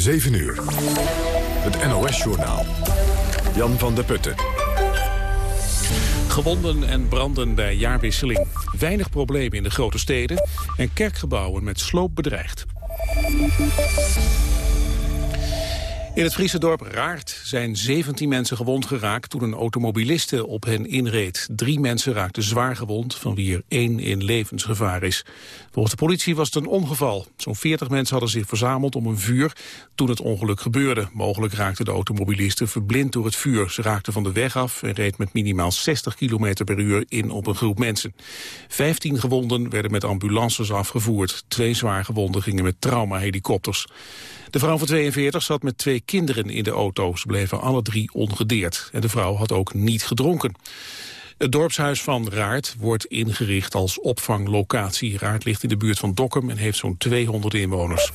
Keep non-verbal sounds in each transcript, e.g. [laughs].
7 uur. Het NOS-journaal. Jan van der Putten. Gewonden en branden bij jaarwisseling. Weinig problemen in de grote steden. En kerkgebouwen met sloop bedreigd. In het Friese dorp Raart zijn 17 mensen gewond geraakt toen een automobiliste op hen inreed. Drie mensen raakten zwaar gewond, van wie er één in levensgevaar is. Volgens de politie was het een ongeval. Zo'n 40 mensen hadden zich verzameld om een vuur toen het ongeluk gebeurde. Mogelijk raakte de automobiliste verblind door het vuur. Ze raakte van de weg af en reed met minimaal 60 km per uur in op een groep mensen. 15 gewonden werden met ambulances afgevoerd. Twee zwaar gewonden gingen met traumahelikopters. De vrouw van 42 zat met twee kinderen in de auto. Ze bleven alle drie ongedeerd. En de vrouw had ook niet gedronken. Het dorpshuis van Raart wordt ingericht als opvanglocatie. Raart ligt in de buurt van Dokkum en heeft zo'n 200 inwoners.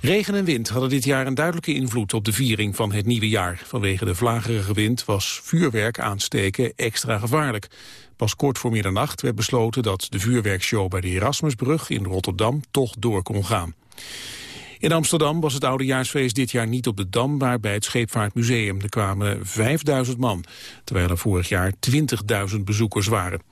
Regen en wind hadden dit jaar een duidelijke invloed op de viering van het nieuwe jaar. Vanwege de vlagerige wind was vuurwerk aansteken extra gevaarlijk. Pas kort voor middernacht werd besloten dat de vuurwerkshow bij de Erasmusbrug in Rotterdam toch door kon gaan. In Amsterdam was het oudejaarsfeest dit jaar niet op de Dam, maar bij het Scheepvaartmuseum. Er kwamen 5000 man, terwijl er vorig jaar 20.000 bezoekers waren.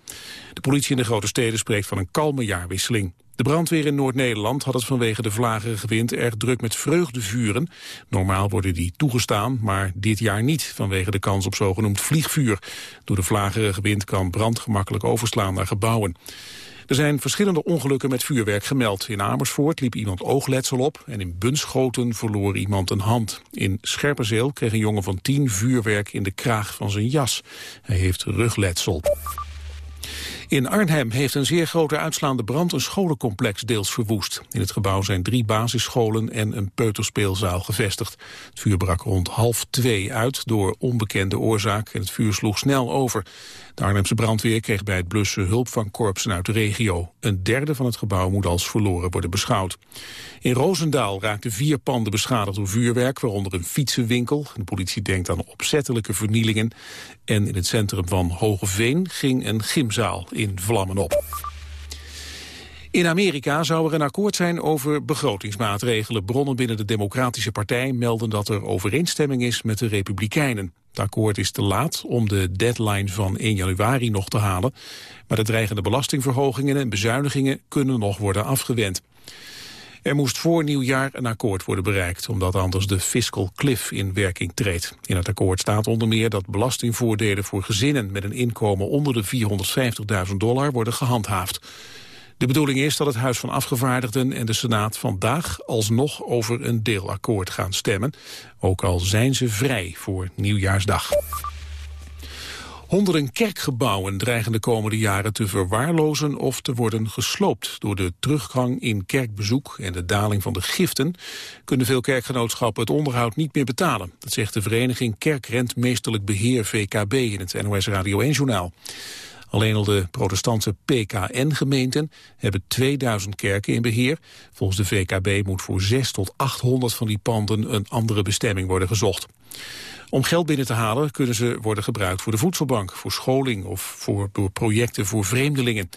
De politie in de grote steden spreekt van een kalme jaarwisseling. De brandweer in Noord-Nederland had het vanwege de vlagerige wind erg druk met vreugdevuren. Normaal worden die toegestaan, maar dit jaar niet, vanwege de kans op zogenoemd vliegvuur. Door de vlagerige wind kan brand gemakkelijk overslaan naar gebouwen. Er zijn verschillende ongelukken met vuurwerk gemeld. In Amersfoort liep iemand oogletsel op en in Bunschoten verloor iemand een hand. In Scherpenzeel kreeg een jongen van tien vuurwerk in de kraag van zijn jas. Hij heeft rugletsel. In Arnhem heeft een zeer grote uitslaande brand een scholencomplex deels verwoest. In het gebouw zijn drie basisscholen en een peuterspeelzaal gevestigd. Het vuur brak rond half twee uit door onbekende oorzaak en het vuur sloeg snel over. De Arnhemse brandweer kreeg bij het blussen hulp van korpsen uit de regio. Een derde van het gebouw moet als verloren worden beschouwd. In Roosendaal raakten vier panden beschadigd door vuurwerk, waaronder een fietsenwinkel. De politie denkt aan opzettelijke vernielingen. En in het centrum van Hogeveen ging een gymzaal in vlammen op. In Amerika zou er een akkoord zijn over begrotingsmaatregelen. Bronnen binnen de Democratische Partij melden dat er overeenstemming is met de Republikeinen. Het akkoord is te laat om de deadline van 1 januari nog te halen. Maar de dreigende belastingverhogingen en bezuinigingen kunnen nog worden afgewend. Er moest voor nieuwjaar een akkoord worden bereikt, omdat anders de fiscal cliff in werking treedt. In het akkoord staat onder meer dat belastingvoordelen voor gezinnen met een inkomen onder de 450.000 dollar worden gehandhaafd. De bedoeling is dat het Huis van Afgevaardigden en de Senaat vandaag alsnog over een deelakkoord gaan stemmen, ook al zijn ze vrij voor Nieuwjaarsdag. Honderden kerkgebouwen dreigen de komende jaren te verwaarlozen of te worden gesloopt. Door de teruggang in kerkbezoek en de daling van de giften kunnen veel kerkgenootschappen het onderhoud niet meer betalen. Dat zegt de vereniging Kerkrentmeesterlijk Beheer VKB in het NOS Radio 1 Journaal. Alleen al de protestantse PKN-gemeenten hebben 2000 kerken in beheer. Volgens de VKB moet voor 6 tot 800 van die panden een andere bestemming worden gezocht. Om geld binnen te halen kunnen ze worden gebruikt voor de voedselbank, voor scholing of voor, door projecten voor vreemdelingen.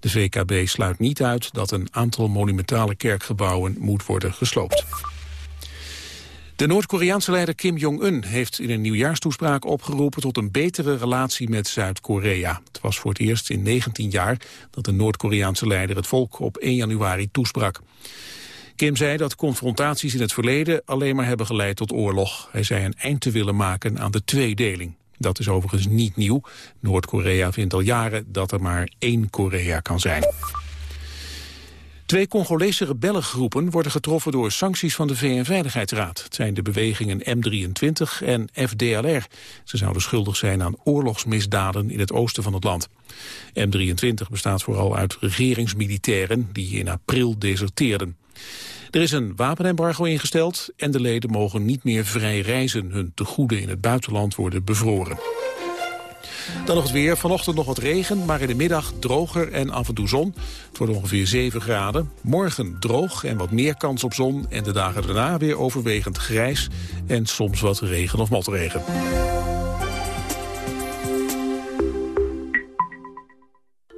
De VKB sluit niet uit dat een aantal monumentale kerkgebouwen moet worden gesloopt. De Noord-Koreaanse leider Kim Jong-un heeft in een nieuwjaarstoespraak opgeroepen tot een betere relatie met Zuid-Korea. Het was voor het eerst in 19 jaar dat de Noord-Koreaanse leider het volk op 1 januari toesprak. Kim zei dat confrontaties in het verleden alleen maar hebben geleid tot oorlog. Hij zei een eind te willen maken aan de tweedeling. Dat is overigens niet nieuw. Noord-Korea vindt al jaren dat er maar één Korea kan zijn. Twee Congolese rebellengroepen worden getroffen door sancties van de VN-veiligheidsraad. Het zijn de bewegingen M23 en FDLR. Ze zouden schuldig zijn aan oorlogsmisdaden in het oosten van het land. M23 bestaat vooral uit regeringsmilitairen die in april deserteerden. Er is een wapenembargo ingesteld en de leden mogen niet meer vrij reizen. Hun tegoeden in het buitenland worden bevroren. Dan nog het weer. Vanochtend nog wat regen, maar in de middag droger en af en toe zon. Het wordt ongeveer 7 graden. Morgen droog en wat meer kans op zon. En de dagen daarna weer overwegend grijs en soms wat regen of motregen.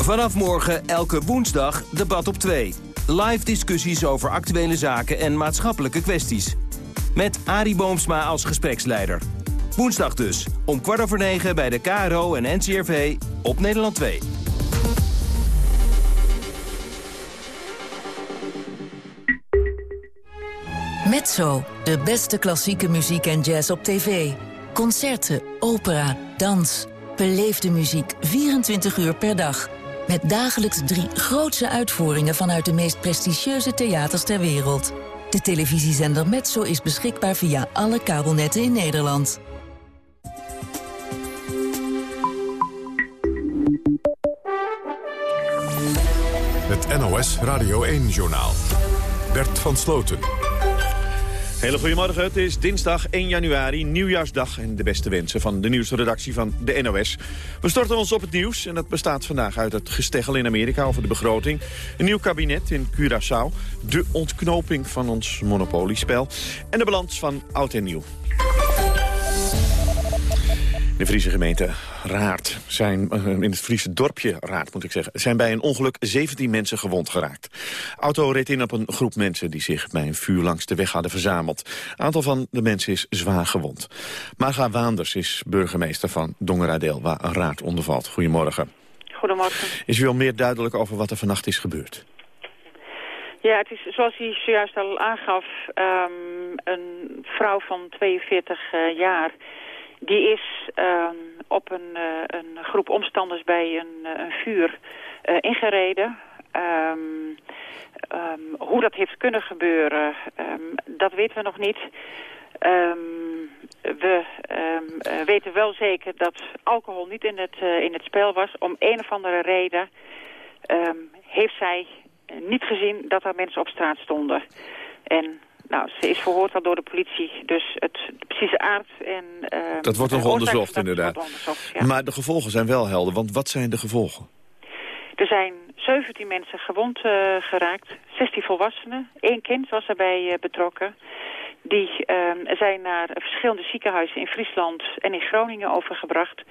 Vanaf morgen elke woensdag debat op 2. Live discussies over actuele zaken en maatschappelijke kwesties. Met Arie Boomsma als gespreksleider. Woensdag dus, om kwart over negen bij de KRO en NCRV op Nederland 2. Mezzo, de beste klassieke muziek en jazz op tv. Concerten, opera, dans. Beleefde muziek 24 uur per dag. Met dagelijks drie grootse uitvoeringen vanuit de meest prestigieuze theaters ter wereld. De televisiezender Mezzo is beschikbaar via alle kabelnetten in Nederland. Het NOS Radio 1-journaal. Bert van Sloten. Hele goedemorgen, het is dinsdag 1 januari, nieuwjaarsdag... en de beste wensen van de nieuwste redactie van de NOS. We storten ons op het nieuws en dat bestaat vandaag uit het gesteggel in Amerika... over de begroting, een nieuw kabinet in Curaçao... de ontknoping van ons monopoliespel en de balans van oud en nieuw. De Friese gemeente Raart zijn, eh, in het Friese dorpje Raart moet ik zeggen, zijn bij een ongeluk 17 mensen gewond geraakt. Auto reed in op een groep mensen die zich bij een vuur langs de weg hadden verzameld. Een aantal van de mensen is zwaar gewond. Marga Waanders is burgemeester van Dongeradeel, waar Raart onder valt. Goedemorgen. Goedemorgen. Is u al meer duidelijk over wat er vannacht is gebeurd? Ja, het is zoals u zojuist al aangaf, um, een vrouw van 42 uh, jaar die is um, op een, uh, een, groep omstanders bij een, een vuur uh, ingereden. Um, um, hoe dat heeft kunnen gebeuren, dat weten we nog niet. we weten wel zeker dat alcohol niet in het, in het spel was. Om een of andere reden heeft zij niet gezien dat er mensen op straat stonden. En nou, ze is verhoord al door de politie, dus het de precieze aard en... Uh, dat wordt nog onderzocht, inderdaad. Onderzocht, ja. Maar de gevolgen zijn wel helder, want wat zijn de gevolgen? Er zijn 17 mensen gewond uh, geraakt, 16 volwassenen, één kind was erbij uh, betrokken. Die uh, zijn naar verschillende ziekenhuizen in Friesland en in Groningen overgebracht.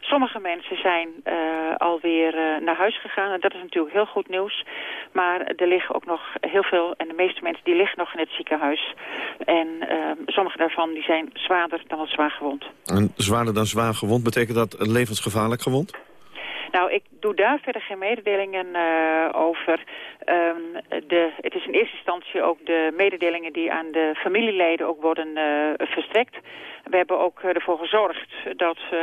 Sommige mensen zijn uh, alweer uh, naar huis gegaan en dat is natuurlijk heel goed nieuws. Maar er liggen ook nog heel veel, en de meeste mensen die liggen nog in het ziekenhuis. En uh, sommige daarvan die zijn zwaarder dan wel zwaar gewond. En zwaarder dan zwaar gewond, betekent dat levensgevaarlijk gewond? Nou, ik doe daar verder geen mededelingen uh, over. Um, de, het is in eerste instantie ook de mededelingen die aan de familieleden ook worden uh, verstrekt. We hebben ook ervoor gezorgd dat uh,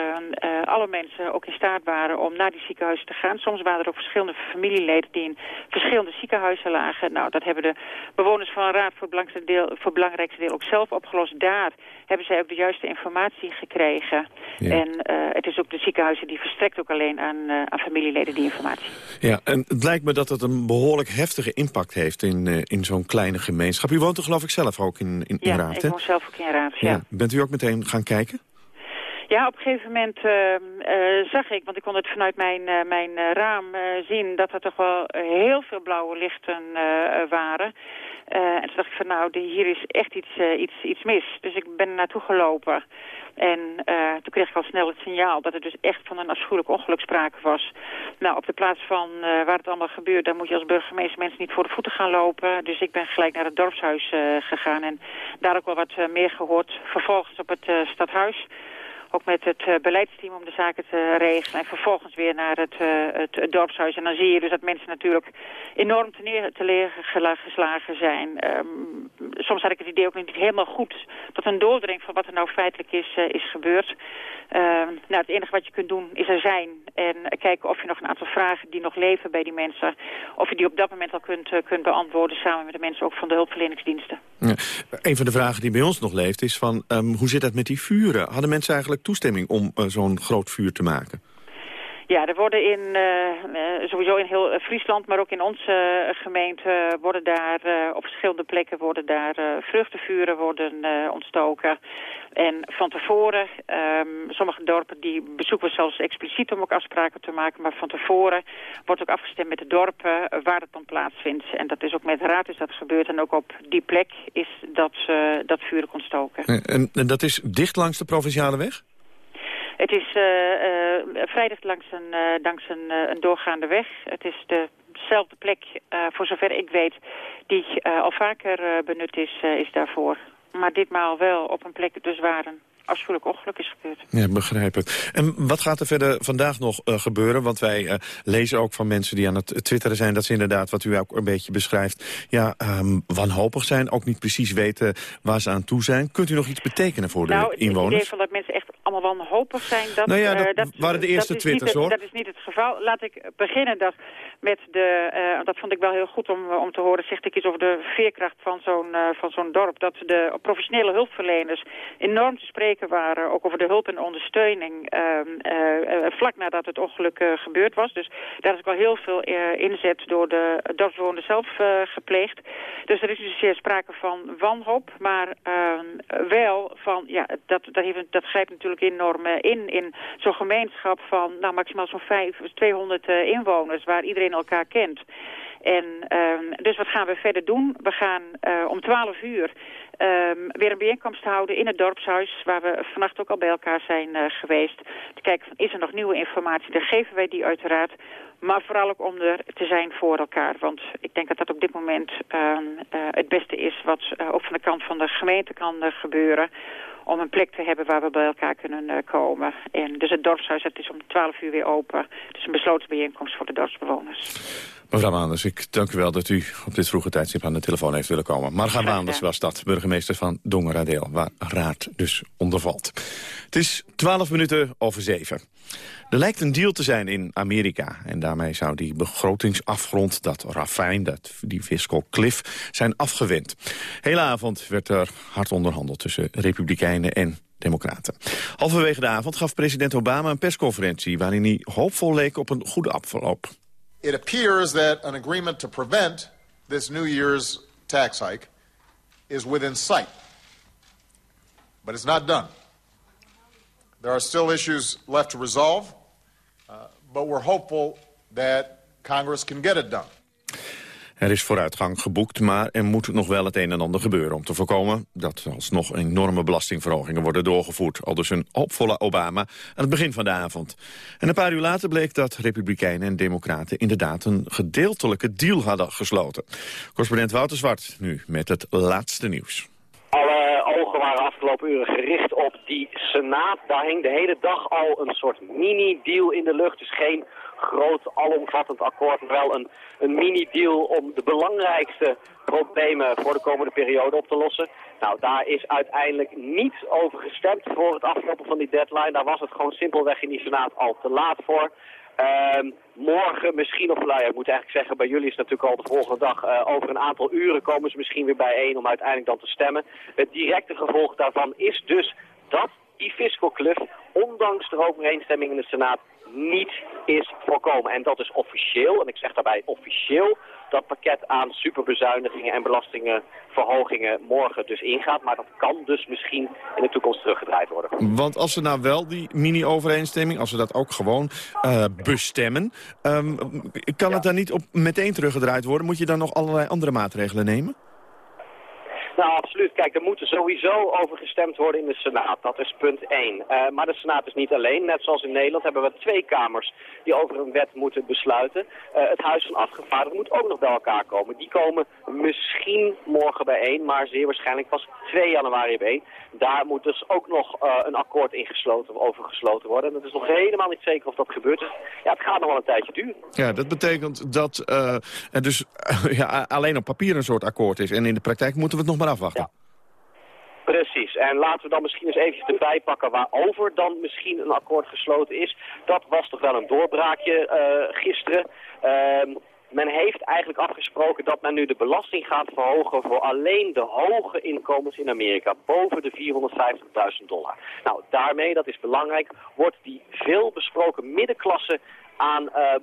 alle mensen ook in staat waren om naar die ziekenhuizen te gaan. Soms waren er ook verschillende familieleden die in verschillende ziekenhuizen lagen. Nou, dat hebben de bewoners van een raad voor het belangrijkste deel, voor het belangrijkste deel ook zelf opgelost. Daar hebben zij ook de juiste informatie gekregen. Ja. En uh, het is ook de ziekenhuizen die verstrekt ook alleen aan, uh, aan familieleden die informatie. Ja, en het lijkt me dat het een behoorlijk heftige impact heeft in, uh, in zo'n kleine gemeenschap. U woont er geloof ik zelf ook in, in, in ja, Raad, ik woon zelf ook in Raad, ja. ja. Bent u ook meteen gaan kijken? Ja, op een gegeven moment uh, zag ik, want ik kon het vanuit mijn, uh, mijn raam zien... dat er toch wel heel veel blauwe lichten waren. En toen dacht ik van nou, hier is echt iets, iets, iets mis. Dus ik ben naartoe gelopen. En uh, toen kreeg ik al snel het signaal dat er dus echt van een afschuwelijk ongeluk sprake was. Nou, op de plaats van waar het allemaal gebeurt, daar moet je als burgemeester mensen niet voor de voeten gaan lopen. Dus ik ben gelijk naar het dorpshuis gegaan en daar ook wel wat meer gehoord. Vervolgens op het stadhuis ook met het uh, beleidsteam om de zaken te regelen. En vervolgens weer naar het, uh, het, het, dorpshuis. En dan zie je dus dat mensen natuurlijk enorm te, neer, te leer geslagen zijn. Um, soms had ik het idee ook niet helemaal goed tot een doordring van wat er nou feitelijk is, uh, is gebeurd. Um, nou, het enige wat je kunt doen is er zijn. En kijken of je nog een aantal vragen die nog leven bij die mensen... of je die op dat moment al kunt, kunt beantwoorden... samen met de mensen ook van de hulpverleningsdiensten. Ja, een van de vragen die bij ons nog leeft is van... Um, hoe zit dat met die vuren? Hadden mensen eigenlijk toestemming om uh, zo'n groot vuur te maken? Ja, er worden in, uh, sowieso in heel Friesland, maar ook in onze gemeente, worden daar op verschillende plekken worden daar vruchtenvuren worden ontstoken. En van tevoren, um, sommige dorpen die bezoeken we zelfs expliciet om ook afspraken te maken, maar van tevoren wordt ook afgestemd met de dorpen waar het dan plaatsvindt. En dat is ook met raad is dat gebeurd en ook op die plek is dat, dat vuur ontstoken. En, en dat is dicht langs de provinciale weg? Het is uh, vrijdag langs een, uh, langs een, een, doorgaande weg. Het is dezelfde plek, voor zover ik weet, die al vaker benut is, is daarvoor. Maar ditmaal wel op een plek dus waar een afschuwelijk ongeluk is gebeurd. Ja, begrijp het. En wat gaat er verder vandaag nog uh, gebeuren? Want wij uh, lezen ook van mensen die aan het twitteren zijn... dat ze inderdaad, wat u ook een beetje beschrijft... ja, um, wanhopig zijn, ook niet precies weten waar ze aan toe zijn. Kunt u nog iets betekenen voor de inwoners? Nou, het idee van dat mensen echt allemaal wanhopig zijn... Dat, nou ja, dat, uh, dat waren de eerste twitters, hoor. Dat is niet het geval. Laat ik beginnen dat met de... dat vond ik wel heel goed om, om te horen... zegt ik iets over de veerkracht van zo'n van zo'n dorp. Dat de professionele hulpverleners enorm te spreken waren ook over de hulp en ondersteuning ehm, eh, eh, vlak nadat het ongeluk eh, gebeurd was. Dus daar is ook wel heel veel inzet door de dorpsbewoners zelf gepleegd. Dus er is dus zeer sprake van wanhoop, maar ehm, wel van, ja, dat, dat, heeft, dat grijpt natuurlijk enorm in, in zo'n gemeenschap van nou, maximaal zo'n 200 inwoners waar iedereen elkaar kent. En um, dus wat gaan we verder doen? We gaan om 12 uur um, weer een bijeenkomst houden in het dorpshuis... waar we vannacht ook al bij elkaar zijn uh, geweest. Te kijken, van, is er nog nieuwe informatie? Dan geven wij die uiteraard. Maar vooral ook om er te zijn voor elkaar. Want ik denk dat dat op dit moment uh, uh, het beste is... wat uh, ook van de kant van de gemeente kan gebeuren om een plek te hebben waar we bij elkaar kunnen komen. En dus het dorpshuis het is om 12 uur weer open. Het is een besloten bijeenkomst voor de dorpsbewoners. Mevrouw Maanders, ik dank u wel dat u op dit vroege tijdstip aan de telefoon heeft willen komen. Marga Maanders was dat, burgemeester van Dongeradeel, waar Raad dus onder valt. Het is 12 minuten over zeven. Er lijkt een deal te zijn in Amerika. En daarmee zou die begrotingsafgrond, dat ravijn, dat, die fiscal cliff, zijn afgewend. Hele avond werd er hard onderhandeld tussen republikeinen en democraten. Halverwege de avond gaf president Obama een persconferentie... waarin hij hoopvol leek op een goede afloop. It appears that an agreement to prevent this New Year's tax hike is within sight. But it's not done. There are still issues left to resolve, uh, but we're hopeful that Congress can get it done. Er is vooruitgang geboekt, maar er moet nog wel het een en ander gebeuren... om te voorkomen dat alsnog enorme belastingverhogingen worden doorgevoerd. Al dus een hoopvolle Obama aan het begin van de avond. En een paar uur later bleek dat Republikeinen en Democraten... inderdaad een gedeeltelijke deal hadden gesloten. Correspondent Wouter Zwart nu met het laatste nieuws. Alle ogen waren afgelopen uren gericht die Senaat. Daar hing de hele dag al een soort mini-deal in de lucht. Dus geen groot, alomvattend akkoord, maar wel een, een mini-deal om de belangrijkste problemen voor de komende periode op te lossen. Nou, daar is uiteindelijk niet over gestemd voor het aflopen van die deadline. Daar was het gewoon simpelweg in die Senaat al te laat voor. Uh, morgen misschien, of nou ik moet eigenlijk zeggen, bij jullie is het natuurlijk al de volgende dag. Uh, over een aantal uren komen ze misschien weer bijeen om uiteindelijk dan te stemmen. Het directe gevolg daarvan is dus dat die fiscal cliff, ondanks de overeenstemming in de Senaat, niet is voorkomen. En dat is officieel, en ik zeg daarbij officieel, dat pakket aan superbezuinigingen en belastingenverhogingen morgen dus ingaat. Maar dat kan dus misschien in de toekomst teruggedraaid worden. Want als ze nou wel die mini-overeenstemming, als ze dat ook gewoon uh, bestemmen... Um, kan ja. het dan niet op meteen teruggedraaid worden? Moet je dan nog allerlei andere maatregelen nemen? Nou, absoluut. Kijk, er moet sowieso over gestemd worden in de Senaat. Dat is punt 1. Uh, maar de Senaat is niet alleen. Net zoals in Nederland hebben we twee kamers die over een wet moeten besluiten. Uh, het Huis van Afgevaardigden moet ook nog bij elkaar komen. Die komen misschien morgen bijeen, maar zeer waarschijnlijk pas 2 januari bijeen. Daar moet dus ook nog uh, een akkoord ingesloten, over gesloten worden. En het is nog helemaal niet zeker of dat gebeurt. Ja, het gaat nog wel een tijdje duren. Ja, dat betekent dat er dus ja, alleen op papier een soort akkoord is. En in de praktijk moeten we het nog afwachten. Precies. En laten we dan misschien eens eventjes erbij pakken waarover dan misschien een akkoord gesloten is. Dat was toch wel een doorbraakje uh, gisteren. Uh, men heeft eigenlijk afgesproken dat men nu de belasting gaat verhogen voor alleen de hoge inkomens in Amerika, boven de 450.000 dollar. Nou, daarmee, dat is belangrijk, wordt die veel besproken middenklasse aan uh,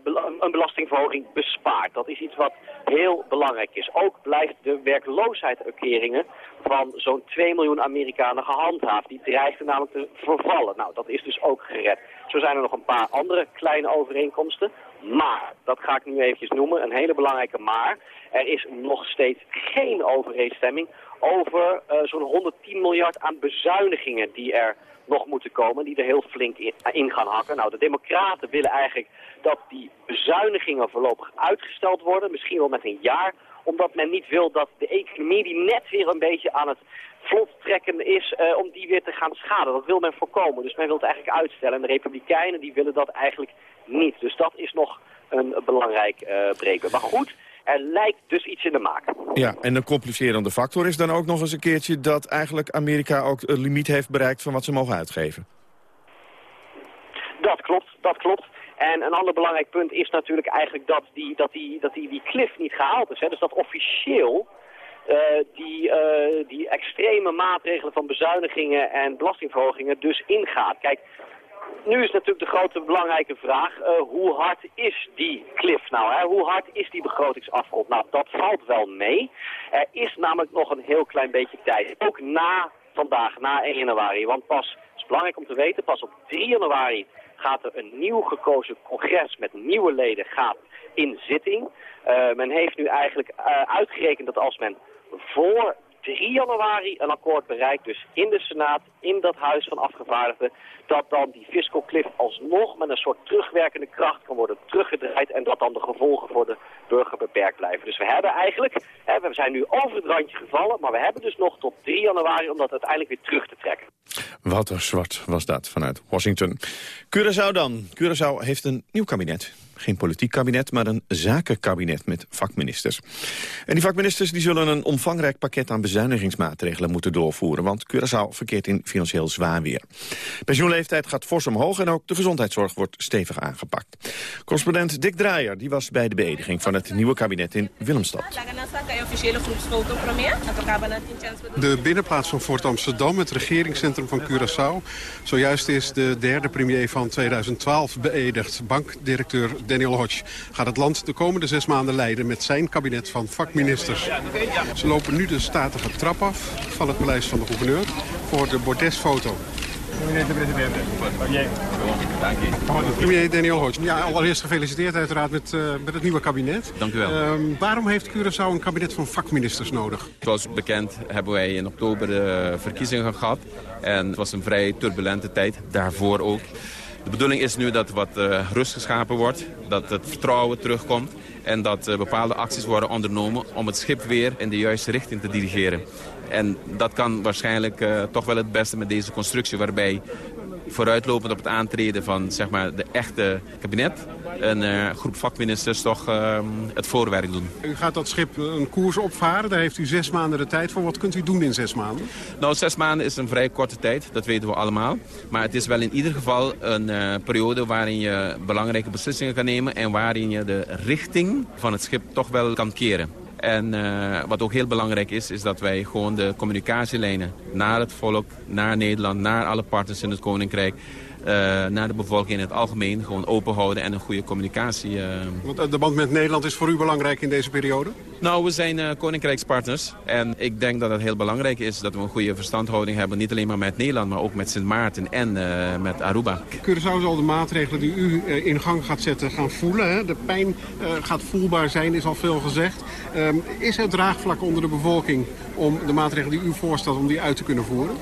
een belastingverhoging bespaart. Dat is iets wat heel belangrijk is. Ook blijft de werkloosheidsuitkeringen van zo'n 2 miljoen Amerikanen gehandhaafd. Die dreigden namelijk te vervallen. Nou, dat is dus ook gered. Zo zijn er nog een paar andere kleine overeenkomsten. Maar, dat ga ik nu eventjes noemen, een hele belangrijke maar. Er is nog steeds geen overeenstemming over uh, zo'n 110 miljard aan bezuinigingen die er nog moeten komen, die er heel flink in, gaan hakken. Nou, de democraten willen eigenlijk dat die bezuinigingen voorlopig uitgesteld worden, misschien wel met een jaar, omdat men niet wil dat de economie die net weer een beetje aan het vlot trekken is, uh, om die weer te gaan schaden. Dat wil men voorkomen, dus men wil het eigenlijk uitstellen. En de republikeinen die willen dat eigenlijk niet. Dus dat is nog een belangrijk uh, breken. Maar goed, er lijkt dus iets in de maak. Ja, en een complicerende factor is dan ook nog eens een keertje... dat eigenlijk Amerika ook een limiet heeft bereikt van wat ze mogen uitgeven. Dat klopt, dat klopt. En een ander belangrijk punt is natuurlijk eigenlijk dat die, dat die, dat die, die cliff niet gehaald is. Hè. Dus dat officieel uh, die, uh, die extreme maatregelen van bezuinigingen en belastingverhogingen dus ingaat. Kijk, nu is natuurlijk de grote belangrijke vraag, uh, hoe hard is die cliff nou? Hè? Hoe hard is die begrotingsafgrond? Nou, dat valt wel mee. Er is namelijk nog een heel klein beetje tijd. Ook na vandaag, na 1 januari. Want pas, het is belangrijk om te weten, pas op 3 januari gaat er een nieuw gekozen congres met nieuwe leden in zitting. Uh, men heeft nu eigenlijk uh, uitgerekend dat als men voor 3 januari een akkoord bereikt, dus in de Senaat, in dat Huis van Afgevaardigden, dat dan die fiscal cliff alsnog met een soort terugwerkende kracht kan worden teruggedraaid en dat dan de gevolgen voor de burger beperkt blijven. Dus we hebben eigenlijk, hè, we zijn nu over het randje gevallen, maar we hebben dus nog tot 3 januari om dat uiteindelijk weer terug te trekken. Wouter Zwart was dat vanuit Washington. Curaçao dan. Curaçao heeft een nieuw kabinet. Geen politiek kabinet, maar een zakenkabinet met vakministers. En die vakministers die zullen een omvangrijk pakket aan bezuinigingsmaatregelen moeten doorvoeren, want Curaçao verkeert in financieel zwaar weer. Pensioenleeftijd gaat fors omhoog en ook de gezondheidszorg wordt stevig aangepakt. Correspondent Dick Draaier die was bij de beëdiging van het nieuwe kabinet in Willemstad. De binnenplaats van Fort Amsterdam, het regeringscentrum van Curaçao. Zojuist is de derde premier van 2012 beëdigd, bankdirecteur Daniel Hodge gaat het land de komende zes maanden leiden met zijn kabinet van vakministers. Ze lopen nu de statige trap af van het paleis van de gouverneur voor de bordesfoto. Premier Daniel Hodge. Ja, allereerst gefeliciteerd uiteraard met, uh, met het nieuwe kabinet. Dank u wel. Uh, waarom heeft Curaçao een kabinet van vakministers nodig? Zoals bekend hebben wij in oktober de verkiezingen gehad. En het was een vrij turbulente tijd, daarvoor ook. De bedoeling is nu dat wat uh, rust geschapen wordt, dat het vertrouwen terugkomt en dat uh, bepaalde acties worden ondernomen om het schip weer in de juiste richting te dirigeren. En dat kan waarschijnlijk uh, toch wel het beste met deze constructie waarbij vooruitlopend op het aantreden van zeg maar, de echte kabinet... een uh, groep vakministers toch uh, het voorwerk doen. U gaat dat schip een koers opvaren, daar heeft u zes maanden de tijd voor. Wat kunt u doen in zes maanden? Nou, zes maanden is een vrij korte tijd, dat weten we allemaal. Maar het is wel in ieder geval een uh, periode waarin je belangrijke beslissingen kan nemen... en waarin je de richting van het schip toch wel kan keren. En uh, wat ook heel belangrijk is, is dat wij gewoon de communicatielijnen naar het volk, naar Nederland, naar alle partners in het Koninkrijk naar de bevolking in het algemeen gewoon open houden en een goede communicatie. Uh... Want de band met Nederland is voor u belangrijk in deze periode? Nou, we zijn koninkrijkspartners. En ik denk dat het heel belangrijk is dat we een goede verstandhouding hebben. Niet alleen maar met Nederland, maar ook met Sint Maarten en met Aruba. Curaçao zal de maatregelen die u in gang gaat zetten gaan voelen. Hè? De pijn gaat voelbaar zijn, is al veel gezegd. Ehm, is er draagvlak onder de bevolking om de maatregelen die u voorstelt, om die uit te kunnen voeren?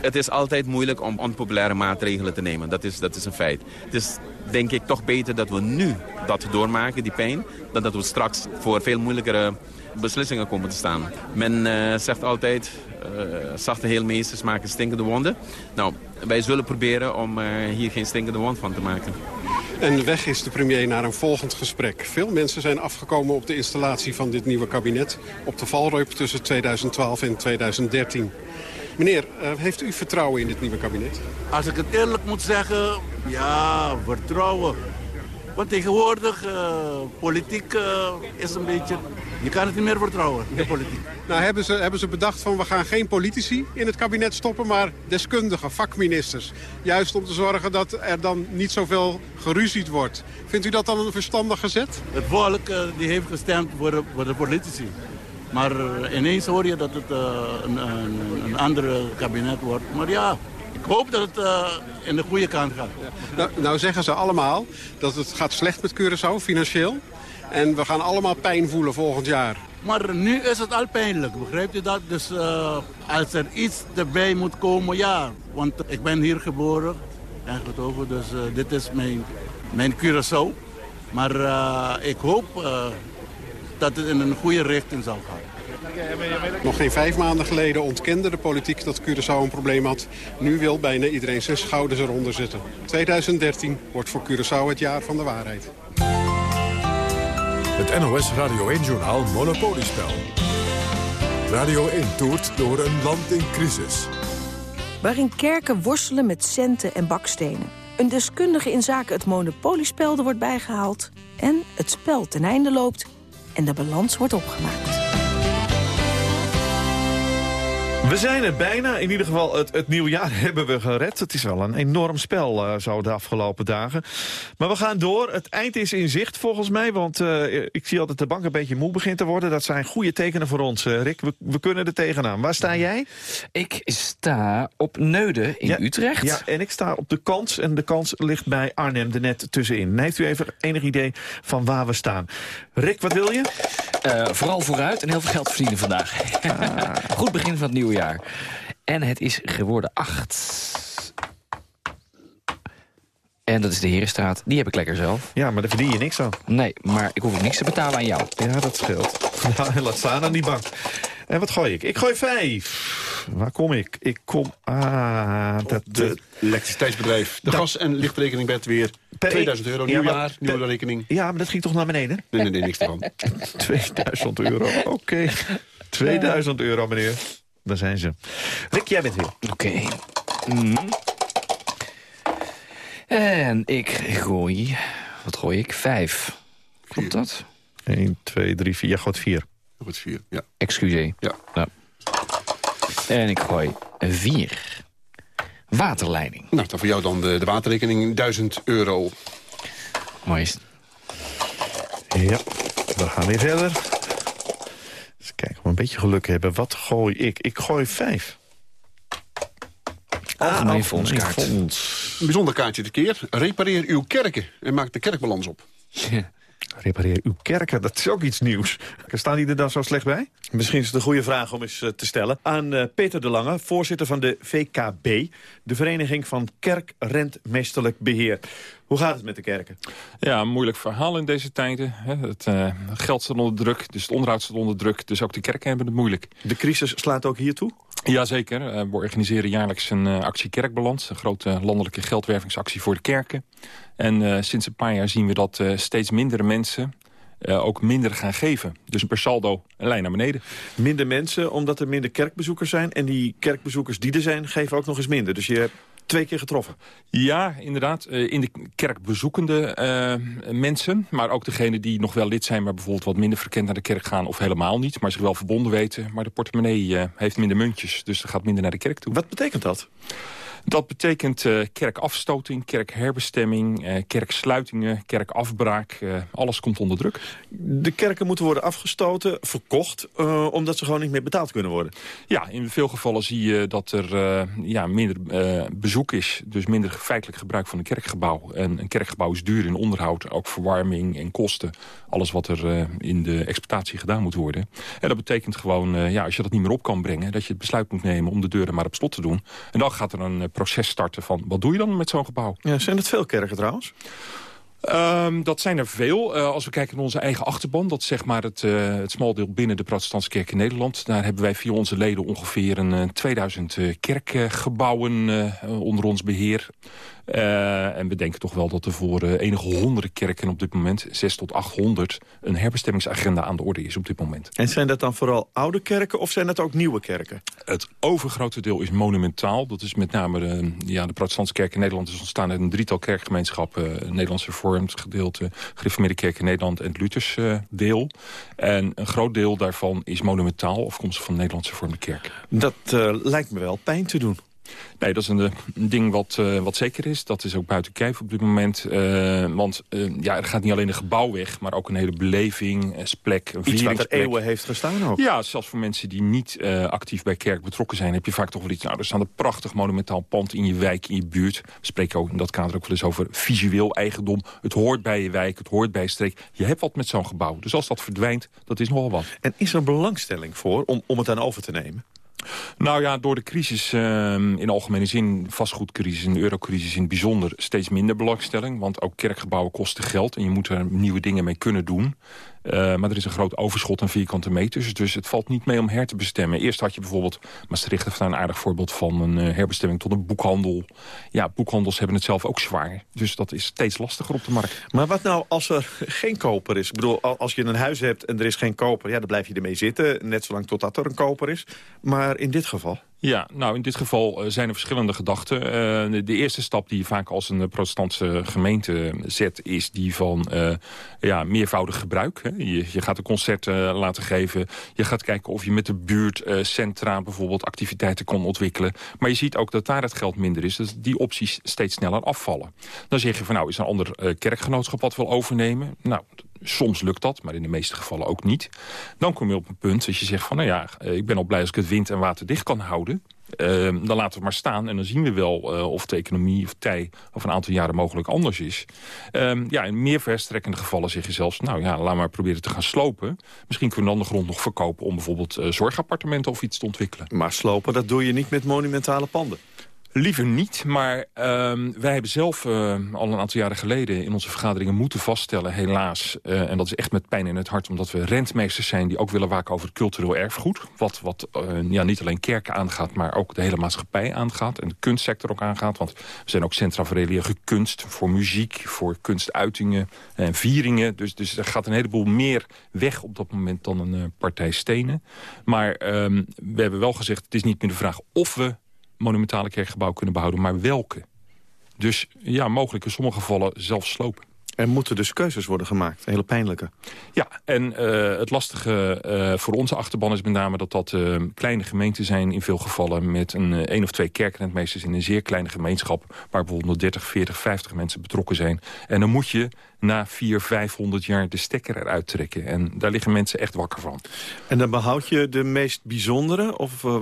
Het is altijd moeilijk om onpopulaire maatregelen te nemen. Dat is, dat is een feit. Het is denk ik toch beter dat we nu dat doormaken, die pijn... dan dat we straks voor veel moeilijkere beslissingen komen te staan. Men uh, zegt altijd, uh, zachte heelmeesters maken stinkende wonden. Nou, wij zullen proberen om uh, hier geen stinkende wond van te maken. En weg is de premier naar een volgend gesprek. Veel mensen zijn afgekomen op de installatie van dit nieuwe kabinet... op de valreep tussen 2012 en 2013. Meneer, uh, heeft u vertrouwen in dit nieuwe kabinet? Als ik het eerlijk moet zeggen, ja, vertrouwen. Want tegenwoordig, uh, politiek uh, is een beetje... Je kan het niet meer vertrouwen, de politiek. Nou, hebben ze, hebben ze bedacht van we gaan geen politici in het kabinet stoppen... maar deskundigen, vakministers. Juist om te zorgen dat er dan niet zoveel geruzied wordt. Vindt u dat dan een verstandig gezet? Het volk uh, die heeft gestemd voor de, voor de politici. Maar ineens hoor je dat het een, een, een andere kabinet wordt. Maar ja, ik hoop dat het uh, in de goede kant gaat. Nou, nou, zeggen ze allemaal dat het gaat slecht met Curaçao, financieel. En we gaan allemaal pijn voelen volgend jaar. Maar nu is het al pijnlijk, begrijpt u dat? Dus uh, als er iets erbij moet komen, ja. Want ik ben hier geboren en getogen, dus uh, dit is mijn, mijn Curaçao. Maar ik hoop dat het in een goede richting zal gaan. Nog geen vijf maanden geleden ontkende de politiek dat Curaçao een probleem had. Nu wil bijna iedereen zijn schouders eronder zetten. 2013 wordt voor Curaçao het jaar van de waarheid. Het NOS Radio 1-journaal Monopoliespel. Radio 1 toert door een land in crisis. Waarin kerken worstelen met centen en bakstenen. Een deskundige in zaken het monopoliespel er wordt bijgehaald... en het spel ten einde loopt en de balans wordt opgemaakt. We zijn er bijna. In ieder geval het, het nieuwjaar [laughs] hebben we gered. Het is wel een enorm spel uh, zo de afgelopen dagen. Maar we gaan door. Het eind is in zicht volgens mij. Want uh, ik zie altijd de bank een beetje moe begint te worden. Dat zijn goede tekenen voor ons, uh, Rick. We, we, kunnen er tegenaan. Waar sta jij? Ik sta op Neuden in ja, Utrecht. Ja, en ik sta op de kans. En de kans ligt bij Arnhem er net tussenin. Heeft u even enig idee van waar we staan? Rick, wat wil je? vooral vooruit en heel veel geld verdienen vandaag. Ah. [laughs] Goed begin van het nieuwe jaar. En het is geworden 8. En dat is de Herenstraat. Die heb ik lekker zelf. Ja, maar daar verdien je niks aan. Nee, maar ik hoef ook niks te betalen aan jou. Ja, dat scheelt. [laughs] Nou, laat staan aan die bank. En wat gooi ik? Ik gooi vijf. Waar kom ik? Ik kom... Ah, dat... De elektriciteitsbedrijf. De gas- en lichtrekening werd weer 2000 euro. Nieuwjaar, nieuwe rekening. Ja, maar dat ging toch naar beneden? Nee, nee, nee, niks ervan. [laughs] 2000 euro, oké. 2000 euro, meneer. Daar zijn ze. Rick, jij bent weer. Oké. Mm. En ik gooi... Wat gooi ik? Vijf. Komt dat? 1, 2, 3, 4. Ja, gooit 4. Goed 4, ja. Excuseer. Ja. ja. En ik gooi 4. Waterleiding. Nou, dan voor jou dan de, de waterrekening 1000 euro. Mooi is Ja, we gaan weer verder. Eens kijken of we een beetje geluk hebben. Wat gooi ik? Ik gooi 5. Algemeen fondskaart. Fonds. Een bijzonder kaartje de keer. Repareer uw kerken en maak de kerkbalans op. Ja. Repareer uw kerken, dat is ook iets nieuws. Staan die er dan zo slecht bij? Misschien is het een goede vraag om eens uh, te stellen. Aan uh, Peter de Lange, voorzitter van de VKB... de Vereniging van Kerkrentmeesterlijk Beheer. Hoe gaat het met de kerken? Ja, een moeilijk verhaal in deze tijden. Het uh, geld staat onder druk, dus het onderhoud staat onder druk. Dus ook de kerken hebben het moeilijk. De crisis slaat ook hier toe? Jazeker. Uh, we organiseren jaarlijks een uh, actie Kerkbalans. Een grote landelijke geldwervingsactie voor de kerken. En uh, sinds een paar jaar zien we dat steeds mindere mensen ook minder gaan geven. Dus per saldo een lijn naar beneden. Minder mensen, omdat er minder kerkbezoekers zijn. En die kerkbezoekers die er zijn, geven ook nog eens minder. Dus je hebt twee keer getroffen. Ja, inderdaad. Uh, in de kerk bezoekende uh, mensen. Maar ook degenen die nog wel lid zijn... maar bijvoorbeeld wat minder frequent naar de kerk gaan... of helemaal niet, maar zich wel verbonden weten. Maar de portemonnee uh, heeft minder muntjes. Dus er gaat minder naar de kerk toe. Wat betekent dat? Dat betekent uh, kerkafstoting, kerkherbestemming, uh, kerksluitingen, kerkafbraak. Uh, alles komt onder druk. De kerken moeten worden afgestoten, verkocht, omdat ze gewoon niet meer betaald kunnen worden. Ja, in veel gevallen zie je dat er ja, minder bezoek is. Dus minder feitelijk gebruik van een kerkgebouw. En een kerkgebouw is duur in onderhoud, ook verwarming en kosten. Alles wat er in de exploitatie gedaan moet worden. En dat betekent gewoon, ja, als je dat niet meer op kan brengen... dat je het besluit moet nemen om de deuren maar op slot te doen. En dan gaat er een proces starten van wat doe je dan met zo'n gebouw. Ja, zijn het veel kerken trouwens? Um, dat zijn er veel. Uh, als we kijken naar onze eigen achterban, dat is zeg maar het, uh, het smaldeel binnen de protestantse kerk in Nederland. Daar hebben wij via onze leden ongeveer een uh, 2000 kerkgebouwen onder ons beheer. Uh, en we denken toch wel dat er voor uh, enige honderden kerken op dit moment... 6 tot 800 een herbestemmingsagenda aan de orde is op dit moment. En zijn dat dan vooral oude kerken of zijn dat ook nieuwe kerken? Het overgrote deel is monumentaal. Dat is met name de, ja, de protestantse kerk in Nederland is ontstaan uit een drietal kerkgemeenschappen. Uh, Nederlands Hervormd gedeelte, Gereformeerde Kerk in Nederland en het Luthers deel. En een groot deel daarvan is monumentaal, afkomstig van de Nederlandse Hervormde Kerk. Dat lijkt me wel pijn te doen. Nee, dat is een, ding wat, uh, wat zeker is. Dat is ook buiten kijf op dit moment. Uh, want uh, ja, er gaat niet alleen een gebouw weg, maar ook een hele beleving, een plek, een Iets wat er eeuwen heeft gestaan ook. Ja, zelfs voor mensen die niet actief bij kerk betrokken zijn... heb je vaak toch wel iets... Nou, er staan een prachtig monumentaal pand in je wijk, in je buurt. We spreken ook in dat kader ook wel eens over visueel eigendom. Het hoort bij je wijk, het hoort bij je streek. Je hebt wat met zo'n gebouw. Dus als dat verdwijnt, dat is nogal wat. En is er belangstelling voor om, om het aan over te nemen? Nou ja, door de crisis uh, in algemene zin, vastgoedcrisis en de eurocrisis in het bijzonder, steeds minder belangstelling. Want ook kerkgebouwen kosten geld en je moet er nieuwe dingen mee kunnen doen. Uh, maar er is een groot overschot aan vierkante meters. Dus het valt niet mee om her te bestemmen. Eerst had je bijvoorbeeld, Maastricht heeft een aardig voorbeeld van... een uh, herbestemming tot een boekhandel. Ja, boekhandels hebben het zelf ook zwaar. Dus dat is steeds lastiger op de markt. Maar wat nou als er geen koper is? Ik bedoel, als je een huis hebt en er is geen koper... ja, dan blijf je ermee zitten, net zolang totdat er een koper is. Maar in dit geval... Ja, nou in dit geval uh, zijn er verschillende gedachten. Uh, de eerste stap die je vaak als een protestantse gemeente zet... is die van ja, meervoudig gebruik. Hè. Je, je, gaat een concert laten geven. Je gaat kijken of je met de buurtcentra bijvoorbeeld activiteiten kan ontwikkelen. Maar je ziet ook dat daar het geld minder is. Dus die opties steeds sneller afvallen. Dan zeg je van nou, is een ander kerkgenootschap wat wil overnemen? Nou, Soms lukt dat, maar in de meeste gevallen ook niet. Dan kom je op een punt dat je zegt van... nou ja, eh, ik ben al blij als ik het wind en water dicht kan houden. Uh, dan laten we het maar staan en dan zien we wel uh, of de economie of tij over een aantal jaren mogelijk anders is. Uh, ja, in meer verstrekkende gevallen zeg je zelfs, nou ja, laat maar proberen te gaan slopen. Misschien kunnen we dan de grond nog verkopen om bijvoorbeeld uh, zorgappartementen of iets te ontwikkelen. Maar slopen, dat doe je niet met monumentale panden. Liever niet, maar uh, wij hebben zelf uh, al een aantal jaren geleden... in onze vergaderingen moeten vaststellen, helaas... Uh, en dat is echt met pijn in het hart... omdat we rentmeesters zijn die ook willen waken over het cultureel erfgoed. Wat, wat ja, niet alleen kerken aangaat, maar ook de hele maatschappij aangaat. En de kunstsector ook aangaat. Want we zijn ook centra voor kunst, voor muziek... voor kunstuitingen en vieringen. Dus, dus er gaat een heleboel meer weg op dat moment dan een partij stenen. Maar um, we hebben wel gezegd, het is niet meer de vraag of we monumentale kerkgebouw kunnen behouden, maar welke? Dus ja, mogelijk in sommige gevallen zelfs slopen. Er moeten dus keuzes worden gemaakt, hele pijnlijke. Ja, en uh, het lastige uh, voor onze achterban is met name dat dat uh, kleine gemeenten zijn... in veel gevallen met een één of twee kerkrentmeesters in een zeer kleine gemeenschap... waar bijvoorbeeld 30, 40, 50 mensen betrokken zijn. En dan moet je na 400, 500 jaar de stekker eruit trekken. En daar liggen mensen echt wakker van. En dan behoud je de meest bijzondere? Of uh,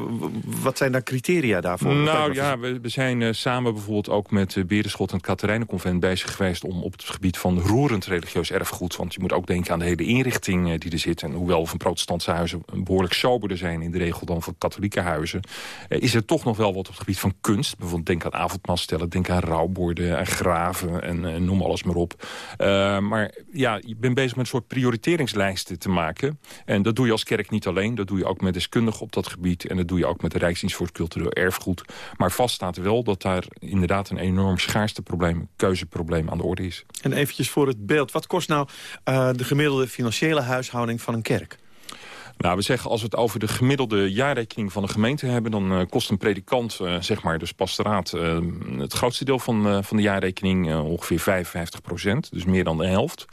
wat zijn daar criteria daarvoor? Nou ja, we, we zijn uh, samen bijvoorbeeld ook met uh, Berenschot en het Katerijnenconvent bezig geweest... om op het gebied van roerend religieus erfgoed... want je moet ook denken aan de hele inrichting die er zit... en hoewel van protestantse huizen behoorlijk soberder zijn in de regel... dan van katholieke huizen, is er toch nog wel wat op het gebied van kunst. Bijvoorbeeld denk aan avondmastellen, denk aan rouwborden en graven en noem alles maar op... Uh, maar ja, je bent bezig met een soort prioriteringslijsten te maken. En dat doe je als kerk niet alleen. Dat doe je ook met deskundigen op dat gebied. En dat doe je ook met de Rijksdienst voor Cultureel Erfgoed. Maar vast staat wel dat daar inderdaad een enorm schaarste probleem, keuzeprobleem aan de orde is. En eventjes voor het beeld. Wat kost nou uh, de gemiddelde financiële huishouding van een kerk? Nou, we zeggen als we het over de gemiddelde jaarrekening van de gemeente hebben... dan uh, kost een predikant, uh, zeg maar, dus pastoraat... Uh, het grootste deel van, van de jaarrekening ongeveer 55 procent. Dus meer dan de helft.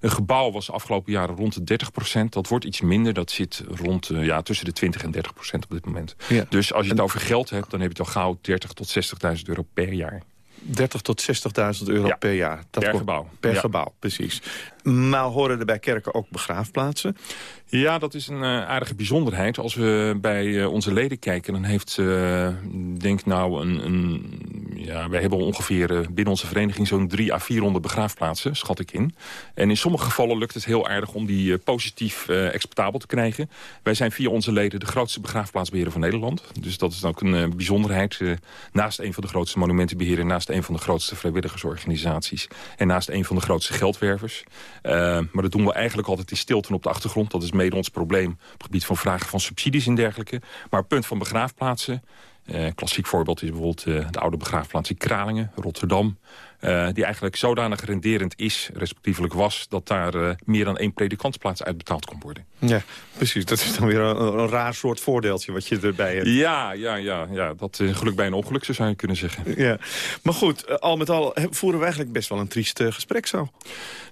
Een gebouw was de afgelopen jaren rond de 30 procent. Dat wordt iets minder. Dat zit rond ja, tussen de 20 en 30 procent op dit moment. Ja. Dus als je het over geld hebt, dan heb je het al gauw 30 tot 60.000 euro per jaar. 30 tot 60.000 euro ja, per jaar. Dat per gebouw. Per ja. gebouw, precies. Maar horen er bij kerken ook begraafplaatsen? Ja, dat is een uh, aardige bijzonderheid. Als we bij uh, onze leden kijken, dan heeft, uh, denk nou, een, een, ja, wij hebben ongeveer binnen onze vereniging zo'n 3 à 400 begraafplaatsen, schat ik in. En in sommige gevallen lukt het heel aardig om die positief exportabel te krijgen. Wij zijn via onze leden de grootste begraafplaatsbeheerder van Nederland. Dus dat is ook een bijzonderheid. naast een van de grootste monumentenbeheerders, naast een van de grootste vrijwilligersorganisaties en naast een van de grootste geldwervers. Maar dat doen we eigenlijk altijd in stilte op de achtergrond. Dat is mede ons probleem op het gebied van vragen van subsidies en dergelijke. Maar het punt van begraafplaatsen... Uh, klassiek voorbeeld is bijvoorbeeld uh, de oude begraafplaats in Kralingen, Rotterdam. Uh, die eigenlijk zodanig renderend is, respectievelijk was... dat daar meer dan één predikantsplaats uitbetaald kon worden. Ja, precies. Dat is dan weer een, een, raar soort voordeeltje wat je erbij hebt. Ja, ja, ja, ja. dat is geluk bij een ongeluk, zou je kunnen zeggen. Ja. Maar goed, al met al voeren we eigenlijk best wel een triest gesprek zo.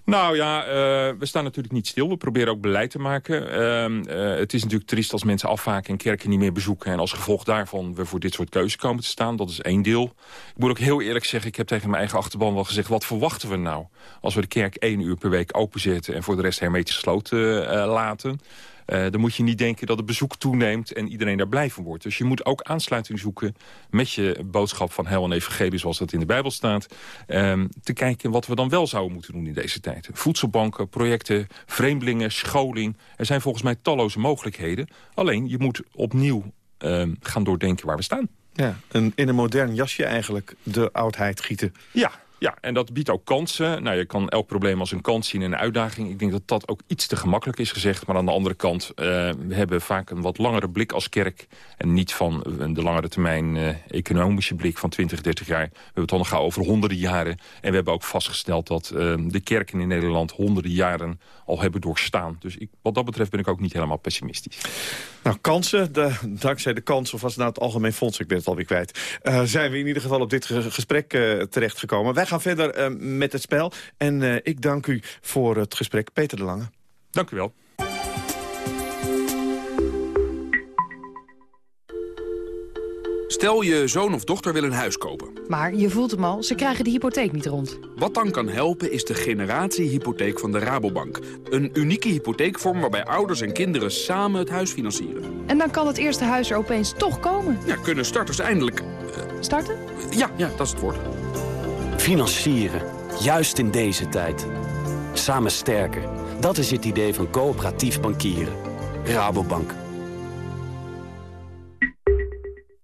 Nou ja, uh, we staan natuurlijk niet stil. We proberen ook beleid te maken. Uh, uh, het is natuurlijk triest als mensen afvaken en kerken niet meer bezoeken... en als gevolg daarvan we voor dit soort keuzes komen te staan. Dat is één deel. Ik moet ook heel eerlijk zeggen, ik heb tegen mijn eigen achterban wel gezegd... wat verwachten we nou als we de kerk één uur per week openzetten... en voor de rest hermetisch gesloten laten... Uh, dan moet je niet denken dat het bezoek toeneemt en iedereen daar blij van wordt. Dus je moet ook aansluiting zoeken met je boodschap van hel en evangelie zoals dat in de Bijbel staat. Um, te kijken wat we dan wel zouden moeten doen in deze tijd. Voedselbanken, projecten, vreemdelingen, scholing. Er zijn volgens mij talloze mogelijkheden. Alleen je moet opnieuw um, gaan doordenken waar we staan. Ja, een, in een modern jasje eigenlijk de oudheid gieten. Ja, ja, en dat biedt ook kansen. Nou, je kan elk probleem als een kans zien en een uitdaging. Ik denk dat dat ook iets te gemakkelijk is gezegd. Maar aan de andere kant, uh, we hebben vaak een wat langere blik als kerk. En niet van de langere termijn uh, economische blik van 20, 30 jaar. We hebben het dan nog over honderden jaren. En we hebben ook vastgesteld dat de kerken in Nederland honderden jaren al hebben doorstaan. Dus ik, wat dat betreft ben ik ook niet helemaal pessimistisch. Nou, kansen, de, dankzij de kans, of was het nou het Algemeen Fonds, ik ben het alweer kwijt... Zijn we in ieder geval op dit gesprek terechtgekomen. Wij gaan verder uh, met het spel. En ik dank u voor het gesprek, Peter de Lange. Dank u wel. Stel je zoon of dochter wil een huis kopen. Maar je voelt hem al, ze krijgen de hypotheek niet rond. Wat dan kan helpen is de generatiehypotheek van de Rabobank. Een unieke hypotheekvorm waarbij ouders en kinderen samen het huis financieren. En dan kan het eerste huis er opeens toch komen. Ja, kunnen starters eindelijk... Uh, Starten? Ja, ja, dat is het woord. Financieren. Juist in deze tijd. Samen sterker. Dat is het idee van coöperatief bankieren. Rabobank.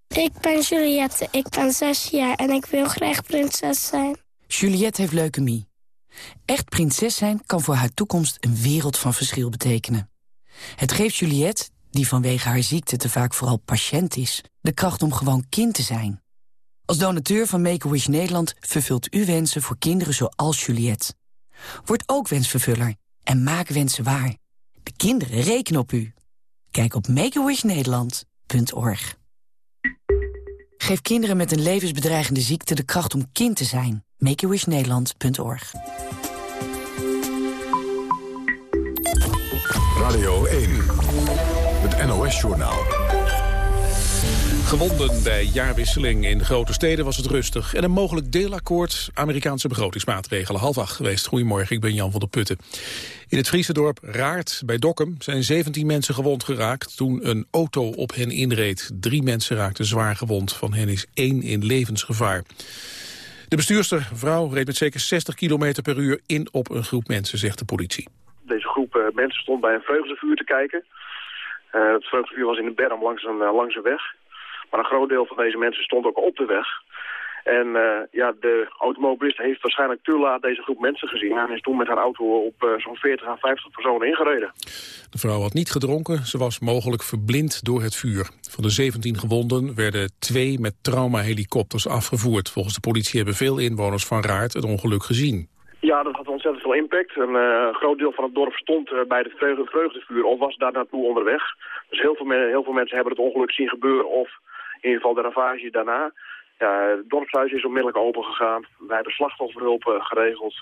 Ik ben Juliette, ik ben zes jaar en ik wil graag prinses zijn. Juliette heeft leukemie. Echt prinses zijn kan voor haar toekomst een wereld van verschil betekenen. Het geeft Juliette, die vanwege haar ziekte te vaak vooral patiënt is... de kracht om gewoon kind te zijn. Als donateur van Make-A-Wish Nederland vervult u wensen voor kinderen zoals Juliette. Word ook wensvervuller en maak wensen waar. De kinderen rekenen op u. Kijk op makeawishnederland.org. Geef kinderen met een levensbedreigende ziekte de kracht om kind te zijn. MakeAWishNederland.org Radio 1, het NOS-journaal. Gewonden bij jaarwisseling in grote steden was het rustig. En een mogelijk deelakkoord Amerikaanse begrotingsmaatregelen. Half acht geweest. Goedemorgen, ik ben Jan van der Putten. In het Friese dorp Raart bij Dokkum zijn 17 mensen gewond geraakt... toen een auto op hen inreed. Drie mensen raakten zwaar gewond. Van hen is één in levensgevaar. De bestuurster, vrouw, reed met zeker 60 km per uur in op een groep mensen, zegt de politie. Deze groep uh, mensen stond bij een vreugdevuur te kijken. Uh, het vreugdevuur was in de berm langs een, uh, langs een weg. Maar een groot deel van deze mensen stond ook op de weg. En uh, ja, de automobilist heeft waarschijnlijk te laat deze groep mensen gezien... en is toen met haar auto op uh, zo'n 40 à 50 personen ingereden. De vrouw had niet gedronken, ze was mogelijk verblind door het vuur. Van de 17 gewonden werden twee met traumahelikopters afgevoerd. Volgens de politie hebben veel inwoners van Raart het ongeluk gezien. Ja, dat had ontzettend veel impact. Een uh, groot deel van het dorp stond uh, bij het vreugde, vreugdevuur of was daar naartoe onderweg. Dus heel veel, heel veel mensen hebben het ongeluk zien gebeuren of in ieder geval de ravage daarna. Ja, het dorpshuis is onmiddellijk open gegaan. Wij hebben slachtofferhulp uh, geregeld.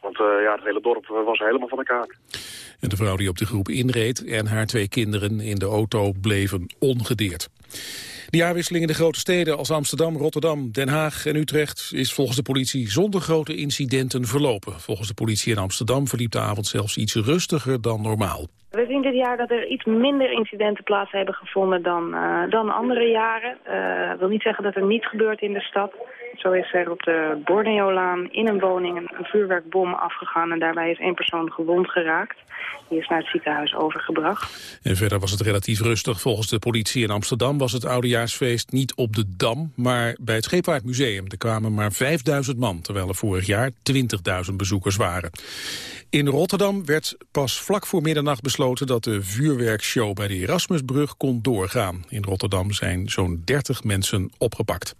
Want uh, ja, het hele dorp was helemaal van de kaart. En de vrouw die op de groep inreed en haar twee kinderen in de auto bleven ongedeerd. De jaarwisseling in de grote steden als Amsterdam, Rotterdam, Den Haag en Utrecht is volgens de politie zonder grote incidenten verlopen. Volgens de politie in Amsterdam verliep de avond zelfs iets rustiger dan normaal. We zien dit jaar dat er iets minder incidenten plaats hebben gevonden dan, uh, dan andere jaren. Dat uh, wil niet zeggen dat er niets gebeurt in de stad. Zo is er op de Borneolaan in een woning een, een vuurwerkbom afgegaan... en daarbij is één persoon gewond geraakt. Die is naar het ziekenhuis overgebracht. En verder was het relatief rustig. Volgens de politie in Amsterdam was het oudejaarsfeest niet op de Dam... maar bij het Scheepvaartmuseum. Er kwamen maar 5000 man, terwijl er vorig jaar 20.000 bezoekers waren. In Rotterdam werd pas vlak voor middernacht besloten dat de vuurwerkshow bij de Erasmusbrug kon doorgaan. In Rotterdam zijn zo'n 30 mensen opgepakt.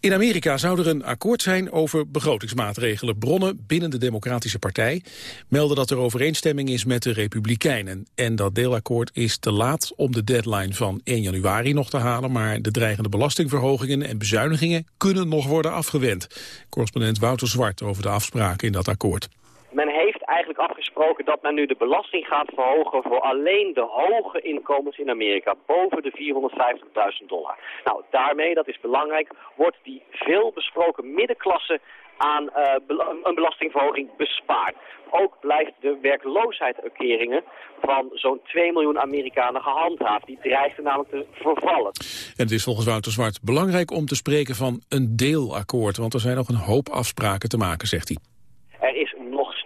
In Amerika zou er een akkoord zijn over begrotingsmaatregelen. Bronnen binnen de Democratische Partij melden dat er overeenstemming is met de Republikeinen. En dat deelakkoord is te laat om de deadline van 1 januari nog te halen. Maar de dreigende belastingverhogingen en bezuinigingen kunnen nog worden afgewend. Correspondent Wouter Zwart over de afspraken in dat akkoord. Men heeft eigenlijk afgesproken dat men nu de belasting gaat verhogen voor alleen de hoge inkomens in Amerika, boven de 450.000 dollar. Nou, daarmee, dat is belangrijk, wordt die veel besproken middenklasse aan uh, een belastingverhoging bespaard. Ook blijft de werkloosheidsuitkeringen van zo'n 2 miljoen Amerikanen gehandhaafd. Die dreigden namelijk te vervallen. En het is volgens Wouter Zwart belangrijk om te spreken van een deelakkoord, want er zijn nog een hoop afspraken te maken, zegt hij.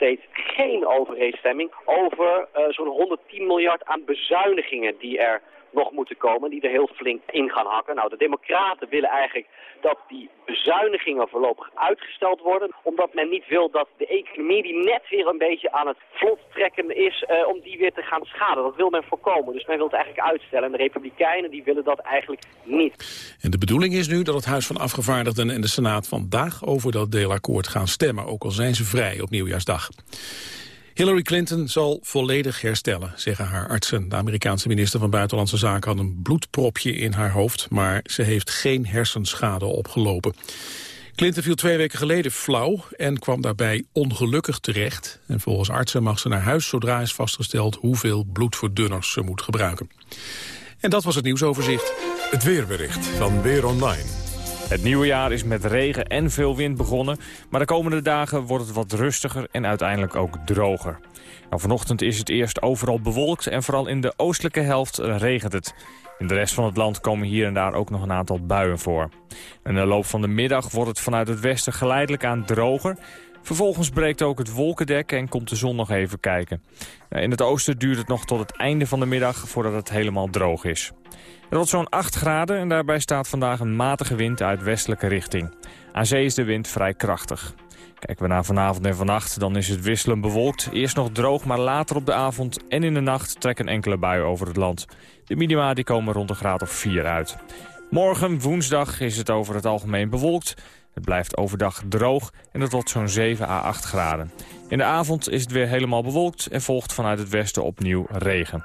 Steeds geen overeenstemming over uh, zo'n 110 miljard aan bezuinigingen die er nog moeten komen, die er heel flink in gaan hakken. Nou, de democraten willen eigenlijk dat die bezuinigingen voorlopig uitgesteld worden, omdat men niet wil dat de economie die net weer een beetje aan het vlot trekken is, uh, om die weer te gaan schaden. Dat wil men voorkomen, dus men wil het eigenlijk uitstellen. En de republikeinen die willen dat eigenlijk niet. En de bedoeling is nu dat het Huis van Afgevaardigden en de Senaat vandaag over dat deelakkoord gaan stemmen, ook al zijn ze vrij op Nieuwjaarsdag. Hillary Clinton zal volledig herstellen, zeggen haar artsen. De Amerikaanse minister van Buitenlandse Zaken had een bloedpropje in haar hoofd... maar ze heeft geen hersenschade opgelopen. Clinton viel twee weken geleden flauw en kwam daarbij ongelukkig terecht. En volgens artsen mag ze naar huis zodra is vastgesteld... hoeveel bloedverdunners ze moet gebruiken. En dat was het nieuwsoverzicht. Het weerbericht van Weer Online. Het nieuwe jaar is met regen en veel wind begonnen... maar de komende dagen wordt het wat rustiger en uiteindelijk ook droger. Nou, vanochtend is het eerst overal bewolkt en vooral in de oostelijke helft regent het. In de rest van het land komen hier en daar ook nog een aantal buien voor. In de loop van de middag wordt het vanuit het westen geleidelijk aan droger... Vervolgens breekt ook het wolkendek en komt de zon nog even kijken. In het oosten duurt het nog tot het einde van de middag voordat het helemaal droog is. Het wordt zo'n 8 graden en daarbij staat vandaag een matige wind uit westelijke richting. Aan zee is de wind vrij krachtig. Kijken we naar vanavond en vannacht, dan is het wisselend bewolkt. Eerst nog droog, maar later op de avond en in de nacht trekken enkele buien over het land. De minima die komen rond een graad of 4 uit. Morgen, woensdag, is het over het algemeen bewolkt. Het blijft overdag droog en het wordt zo'n 7 à 8 graden. In de avond is het weer helemaal bewolkt en volgt vanuit het westen opnieuw regen.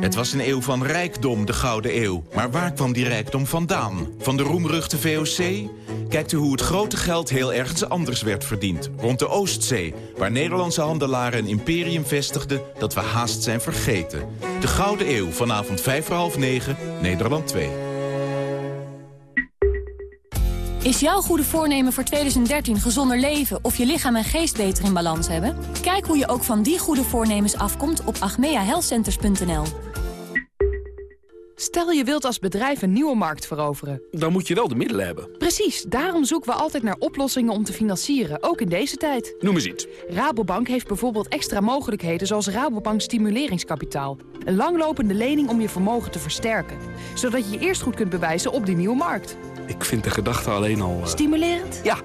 Het was een eeuw van rijkdom, de Gouden Eeuw. Maar waar kwam die rijkdom vandaan? Van de roemruchte VOC? Kijkt u hoe het grote geld heel ergens anders werd verdiend. Rond de Oostzee, waar Nederlandse handelaren een imperium vestigden... dat we haast zijn vergeten. De Gouden Eeuw, vanavond vijf voor half negen, Nederland 2. Is jouw goede voornemen voor 2013 gezonder leven of je lichaam en geest beter in balans hebben? Kijk hoe je ook van die goede voornemens afkomt op agmeahealthcenters.nl. Stel je wilt als bedrijf een nieuwe markt veroveren. Dan moet je wel de middelen hebben. Precies, daarom zoeken we altijd naar oplossingen om te financieren, ook in deze tijd. Noem eens iets. Rabobank heeft bijvoorbeeld extra mogelijkheden zoals Rabobank Stimuleringskapitaal. Een langlopende lening om je vermogen te versterken. Zodat je je eerst goed kunt bewijzen op die nieuwe markt. Ik vind de gedachte alleen al... Uh... Stimulerend? Ja.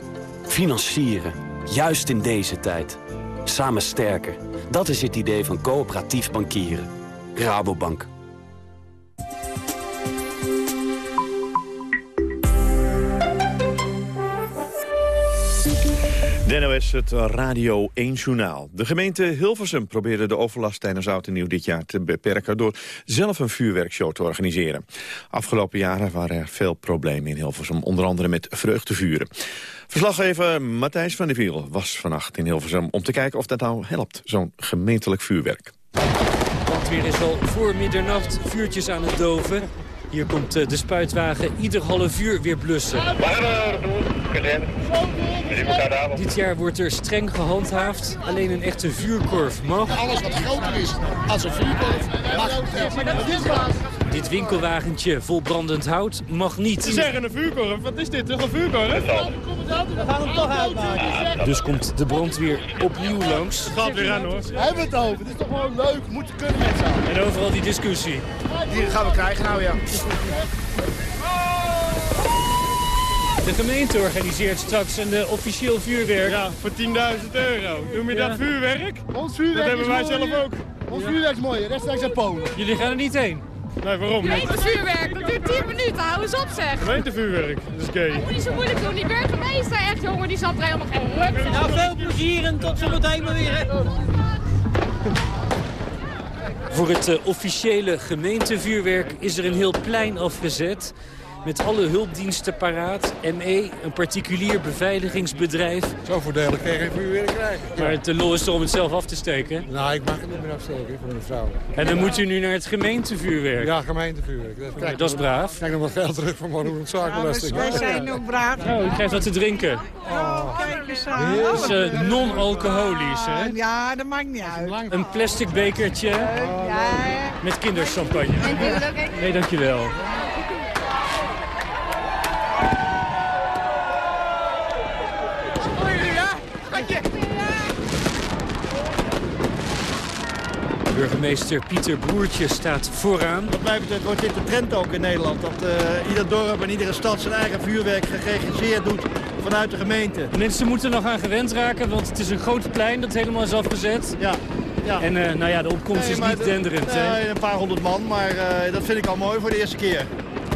Financieren, juist in deze tijd. Samen sterker. Dat is het idee van coöperatief bankieren. Rabobank. De NOS, het Radio 1 Journaal. De gemeente Hilversum probeerde de overlast tijdens Oud en Nieuw dit jaar te beperken... door zelf een vuurwerkshow te organiseren. Afgelopen jaren waren er veel problemen in Hilversum, onder andere met vreugdevuren. Verslaggever Matthijs van der Wiel was vannacht in Hilversum... om te kijken of dat nou helpt, zo'n gemeentelijk vuurwerk. Want weer is al voor middernacht vuurtjes aan het doven. Hier komt eh, de spuitwagen ieder half uur weer blussen. Dit jaar wordt er streng gehandhaafd. Alleen een echte vuurkorf mag. Alles wat groter is als een vuurkorf mag. Dit winkelwagentje vol brandend hout mag niet. Ze zeggen een vuurkorf. Wat is dit? Toch een vuurkorf? We gaan hem toch uitmaken. Dus komt de brandweer opnieuw langs. Het gaat weer aan hoor. Hebben we het over? Het is toch gewoon leuk. Moet kunnen met z'n En overal die discussie. Die gaan we krijgen nou ja. De gemeente organiseert straks een uh, officieel vuurwerk. Ja, voor 10.000 euro. Noem je Ja. dat vuurwerk? Ons vuurwerk Dat hebben is wij zelf ook. Ons vuurwerk is mooi, rechtstreeks uit Polen. Jullie gaan er niet heen? Nee, waarom niet? vuurwerk, dat duurt 10 minuten. Hou eens op zeg. Gemeentevuurwerk, dat is gay. Moet niet zo moeilijk doen. Die burgemeester, echt jongen, die zat er helemaal geen ruk. Nou, veel plezier en tot zometeen maar weer. Voor het eh, officiële gemeentevuurwerk is er een heel plein afgezet. Met alle hulpdiensten paraat. ME, een particulier beveiligingsbedrijf. Zo voordelig kan je geen vuurwerk krijgen. Maar het eh, lol is er om het zelf af te steken. Nou, ik mag het niet meer afsteken van mijn vrouw. En dan moet u nu naar het gemeentevuurwerk. Ja, gemeentevuurwerk. Dat, dat is braaf. Kijk nog wat geld terug van mijn zakenbelasting. wij zijn ook braaf. Oh, u krijgt wat te drinken. Kijk eens aan. Het is eh, non-alcoholisch, hè? Ja, dat maakt niet uit. Een plastic bekertje Ja, met kinderchampagne. Natuurlijk. Nee, dankjewel. Burgemeester Pieter Broertje staat vooraan. Wat mij betreft wordt dit de trend ook in Nederland. Dat eh, ieder dorp en iedere stad zijn eigen vuurwerk geregisseerd doet vanuit de gemeente. Mensen moeten nog aan gewend raken, want het is een groot plein dat helemaal is afgezet. Ja. ja. En eh, nou ja, de opkomst Nee, is niet de- denderend. Nee, een paar honderd man, maar eh, dat vind ik al mooi voor de eerste keer.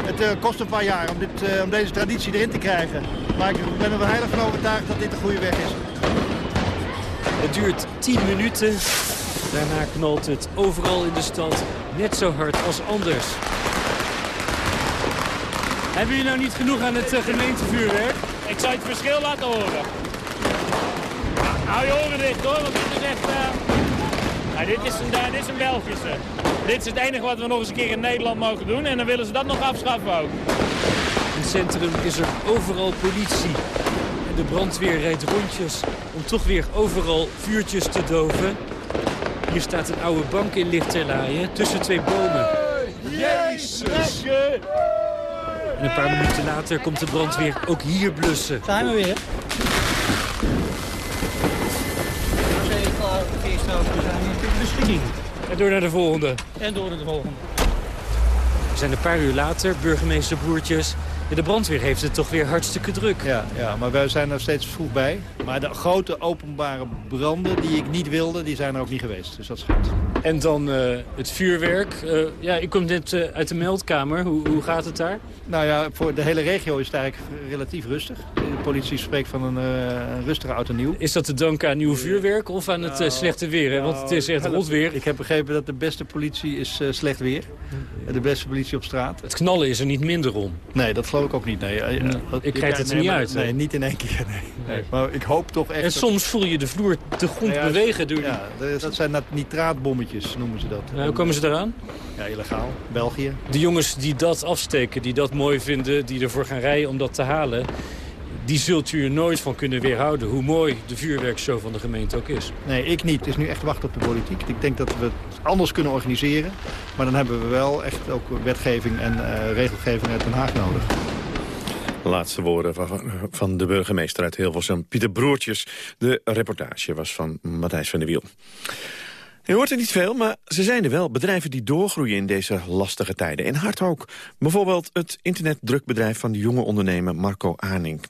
Het kost een paar jaar om, dit, om deze traditie erin te krijgen. Maar ik ben er heilig van overtuigd dat dit de goede weg is. Het duurt 10 minuten. Daarna knalt het overal in de stad net zo hard als anders. Hebben jullie nou niet genoeg aan het eh, gemeentevuurwerk? Ik zou het verschil laten horen. Hou je oren dicht hoor, want dit is echt... ja, dit, is een, eh, dit is een Belgische. Dit is het enige wat we nog eens een keer in Nederland mogen doen. En dan willen ze dat nog afschaffen ook. In het centrum is er overal politie. En de brandweer rijdt rondjes om toch weer overal vuurtjes te doven. Hier staat een oude bank in lichterlaaien tussen twee bomen. Jezus! En een paar minuten later komt de brandweer ook hier blussen. Zijn we weer? beschikking. En door naar de volgende. En door naar de volgende. We zijn een paar uur later, burgemeester Broertjes. De brandweer heeft het toch weer hartstikke druk. Ja, ja, maar wij zijn er steeds vroeg bij. Maar de grote openbare branden die ik niet wilde, die zijn er ook niet geweest. Dus dat scheelt. En dan eh, het vuurwerk. Eh, ja, ik kom net eh, uit de meldkamer. Hoe, hoe gaat het daar? Nou ja, voor de hele regio is het eigenlijk relatief rustig. De politie spreekt van een, een rustige auto nieuw. Is dat te danken aan nieuw vuurwerk of aan het eh, slechte weer? Hè? Want het is echt Nou, rot weer. Ik heb begrepen dat de beste politie is slecht weer. De beste politie op straat. Het knallen is er niet minder om. Nee, dat geloof ik ook niet. Nee. Ik krijg het er nee, niet maar- uit? Nee, niet in één keer. Nee. Nee. Maar ik hoop toch echt... En soms voel je de vloer te grond Ja, bewegen. Door. Ja, dat- dat zijn nat- noemen ze dat. Nou, hoe komen ze eraan? Ja, illegaal. België. De jongens die dat afsteken, die dat mooi vinden, die ervoor gaan rijden om dat te halen... die zult u er nooit van kunnen weerhouden, hoe mooi de vuurwerkshow van de gemeente ook is. Nee, ik niet. Het is nu echt wachten op de politiek. Ik denk dat we het anders kunnen organiseren. Maar dan hebben we wel echt ook wetgeving en eh, regelgeving uit Den Haag nodig. Laatste woorden van, van de burgemeester uit Hilversum, Pieter Broertjes. De reportage was van Matthijs van der Wiel. Je hoort er niet veel, maar ze zijn er wel. Bedrijven die doorgroeien in deze lastige tijden. En hard ook. Bijvoorbeeld het internetdrukbedrijf van de jonge ondernemer Marco Aanink.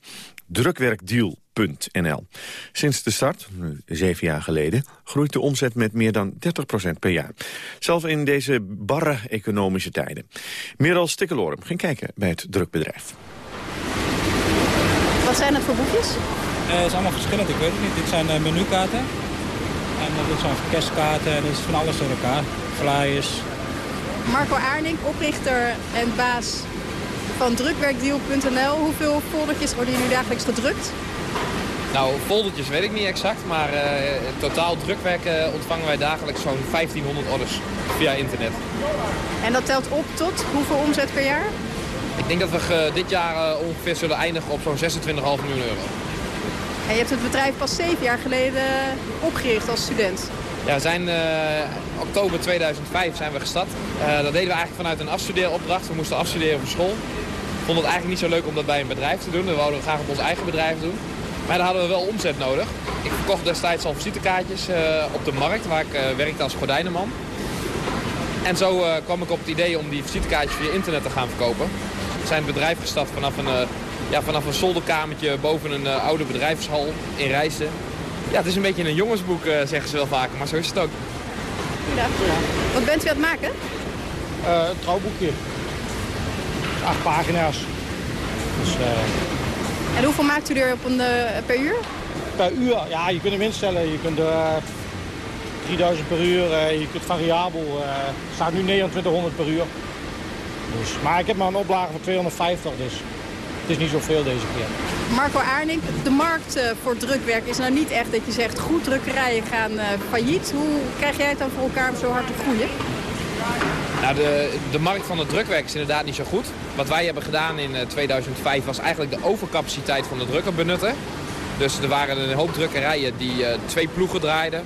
Drukwerkdeal.nl. Sinds de start, nu zeven jaar geleden, groeit de omzet met meer dan 30% per jaar. Zelfs in deze barre economische tijden. Meral Stikkelorum ging kijken bij het drukbedrijf. Wat zijn het voor boekjes? Eh, het is allemaal verschillend, ik weet het niet. Dit zijn eh, menukaarten. En eh, dit zijn kerstkaarten en dit is van alles door elkaar. Flyers. Marco Aarnink, oprichter en baas van drukwerkdeal.nl. Hoeveel foldertjes worden hier nu dagelijks gedrukt? Nou, foldertjes weet ik niet exact, maar eh, totaal drukwerk eh, ontvangen wij dagelijks zo'n 1500 orders via internet. En dat telt op tot hoeveel omzet per jaar? Ik denk dat we eh, dit jaar eh, ongeveer zullen eindigen op zo'n 26,5 miljoen euro. En je hebt het bedrijf pas zeven jaar geleden opgericht als student. Ja, we zijn uh, oktober 2005 zijn we gestart. Uh, dat deden we eigenlijk vanuit een afstudeeropdracht. We moesten afstuderen voor school. Ik vond het eigenlijk niet zo leuk om dat bij een bedrijf te doen. We wilden graag op ons eigen bedrijf doen. Maar daar hadden we wel omzet nodig. Ik verkocht destijds al visitekaartjes uh, op de markt, waar ik werkte als gordijnenman. En zo kwam ik op het idee om die visitekaartjes via internet te gaan verkopen. We zijn het bedrijf gestart vanaf een, ja, vanaf een zolderkamertje boven een oude bedrijfshal in Rijssen. Ja, het is een beetje een jongensboek, uh, zeggen ze wel vaker, maar zo is het ook. Ja. Wat bent u aan het maken? Uh, een trouwboekje. Acht pagina's. Dus, uh... En hoeveel maakt u er op een, per uur? Per uur? Ja, je kunt hem instellen. Je kunt 3000 per uur, je kunt variabel. het staat nu 2900 per uur. Dus, maar ik heb maar een oplage van 250, dus het is niet zoveel deze keer. Marco Aarnink, de markt uh, voor drukwerk is nou niet echt dat je zegt... goed drukkerijen gaan uh, failliet. Hoe krijg jij het dan voor elkaar om zo hard te groeien? Nou, de, de markt van het drukwerk is inderdaad niet zo goed. Wat wij hebben gedaan in uh, 2005 was eigenlijk de overcapaciteit van de drukker benutten. Dus er waren een hoop drukkerijen die twee ploegen draaiden.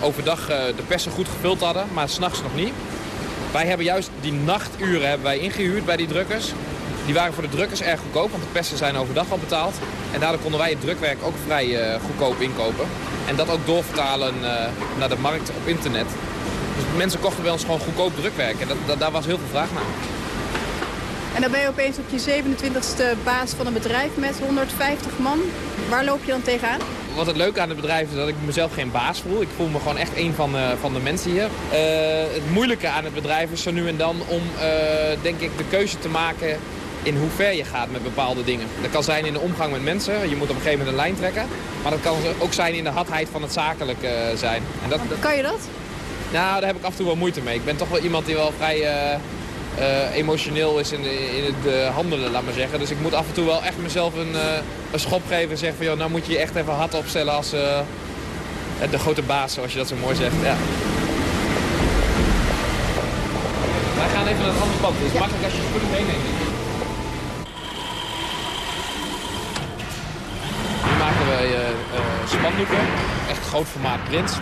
Overdag de persen goed gevuld hadden, maar s'nachts nog niet. Wij hebben juist die nachturen hebben wij ingehuurd bij die drukkers. Die waren voor de drukkers erg goedkoop, want de persen zijn overdag al betaald. En daardoor konden wij het drukwerk ook vrij uh, goedkoop inkopen. En dat ook doorvertalen uh, naar de markt op internet. Dus mensen kochten bij ons gewoon goedkoop drukwerk. En dat, dat, daar was heel veel vraag naar. En dan ben je opeens op je 27e baas van een bedrijf met 150 man. Waar loop je dan tegenaan? Wat het leuke aan het bedrijf is dat ik mezelf geen baas voel. Ik voel me gewoon echt een van, uh, van de mensen hier. Uh, het moeilijke aan het bedrijf is zo nu en dan om, uh, denk ik, de keuze te maken in hoe ver je gaat met bepaalde dingen. Dat kan zijn in de omgang met mensen. Je moet op een gegeven moment een lijn trekken. Maar dat kan ook zijn in de hardheid van het zakelijk zijn. En dat. Kan je dat? Nou, daar heb ik af en toe wel moeite mee. Ik ben toch wel iemand die wel vrij uh, emotioneel is in, in het handelen, laat maar zeggen. Dus ik moet af en toe wel echt mezelf een, een schop geven en zeggen van... Joh, nou moet je je echt even hard opstellen als de grote baas, zoals je dat zo mooi zegt. Ja. Wij gaan even naar het andere pand. Het is ja. makkelijk als je spullen meeneemt. Nu maken wij spandoeken. Echt groot formaat prints.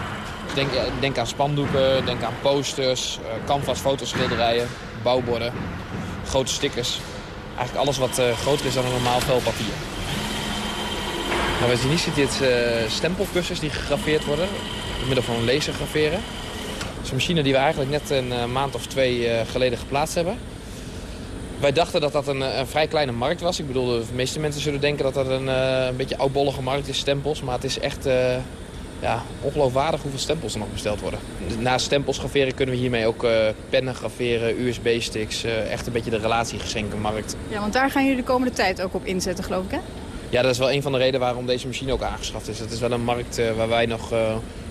Denk, denk aan spandoeken, denk aan posters, canvas, fotoschilderijen bouwborden, grote stickers. Eigenlijk alles wat uh, groter is dan een normaal vel papier. Nou, wat je hier ziet, dit uh, stempelkussens die gegraveerd worden. Door middel van een laser graveren. Dat is een machine die we eigenlijk net een maand of twee geleden geplaatst hebben. Wij dachten dat dat een, een, vrij kleine markt was. Ik bedoel, de meeste mensen zullen denken dat dat een, een beetje oudbollige markt is, stempels. Maar het is echt ja, ongeloofwaardig hoeveel stempels er nog besteld worden. Naast stempels graveren kunnen we hiermee ook uh, pennen graveren, USB-sticks. Uh, echt een beetje de relatiegeschenken markt. Ja, want daar gaan jullie de komende tijd ook op inzetten, geloof ik, hè? Ja, dat is wel een van de redenen waarom deze machine ook aangeschaft is. Het is wel een markt waar wij nog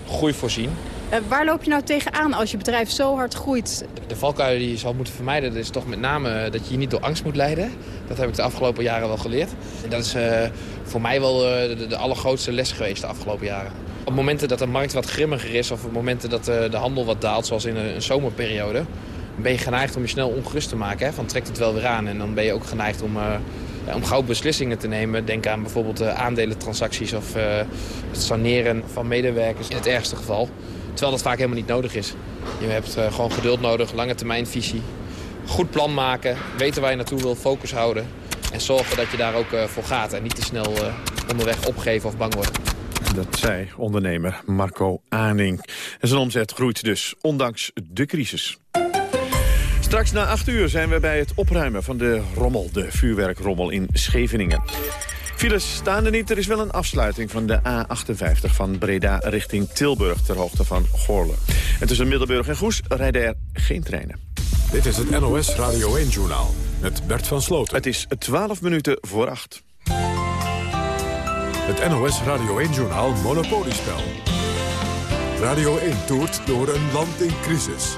groei voorzien. waar loop je nou tegenaan als je bedrijf zo hard groeit? De, valkuil die je zal moeten vermijden, dat is toch met name dat je je niet door angst moet leiden. Dat heb ik de afgelopen jaren wel geleerd. En dat is voor mij wel de, allergrootste les geweest de afgelopen jaren. Op momenten dat de markt wat grimmiger is of op momenten dat de, de handel wat daalt, zoals in een, zomerperiode, ben je geneigd om je snel ongerust te maken. Hè? Van trekt het wel weer aan en dan ben je ook geneigd om, om gauw beslissingen te nemen. Denk aan bijvoorbeeld aandelentransacties of het saneren van medewerkers in het ergste geval. Terwijl dat vaak helemaal niet nodig is. Je hebt gewoon geduld nodig, lange termijnvisie, goed plan maken, weten waar je naartoe wil, focus houden. En zorgen dat je daar ook voor gaat en niet te snel onderweg opgeven of bang worden. Dat zei ondernemer Marco Aaning. En zijn omzet groeit dus, ondanks de crisis. Straks na acht uur zijn we bij het opruimen van de rommel, de vuurwerkrommel in Scheveningen. Files staan er niet, er is wel een afsluiting van de A58 van Breda richting Tilburg ter hoogte van Goorle. En tussen Middelburg en Goes rijden er geen treinen. Dit is het NOS Radio 1-journaal met Bert van Sloten. Het is 12 minuten voor acht. Het NOS Radio 1-journaal Monopoliespel. Radio 1 toert door een land in crisis.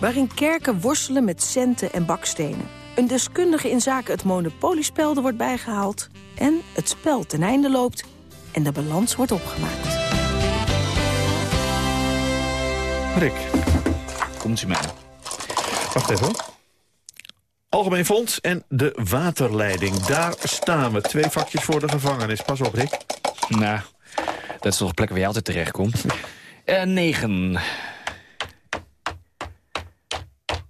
Waarin kerken worstelen met centen en bakstenen. Een deskundige in zaken het monopoliespel er wordt bijgehaald... en het spel ten einde loopt en de balans wordt opgemaakt. Rick, komt u mij. Wacht even hoor. Algemeen Fonds en de waterleiding. Daar staan we. Twee vakjes voor de gevangenis. Pas op, Rick. Nou, dat is toch een plek waar je altijd terecht komt. Eh, negen.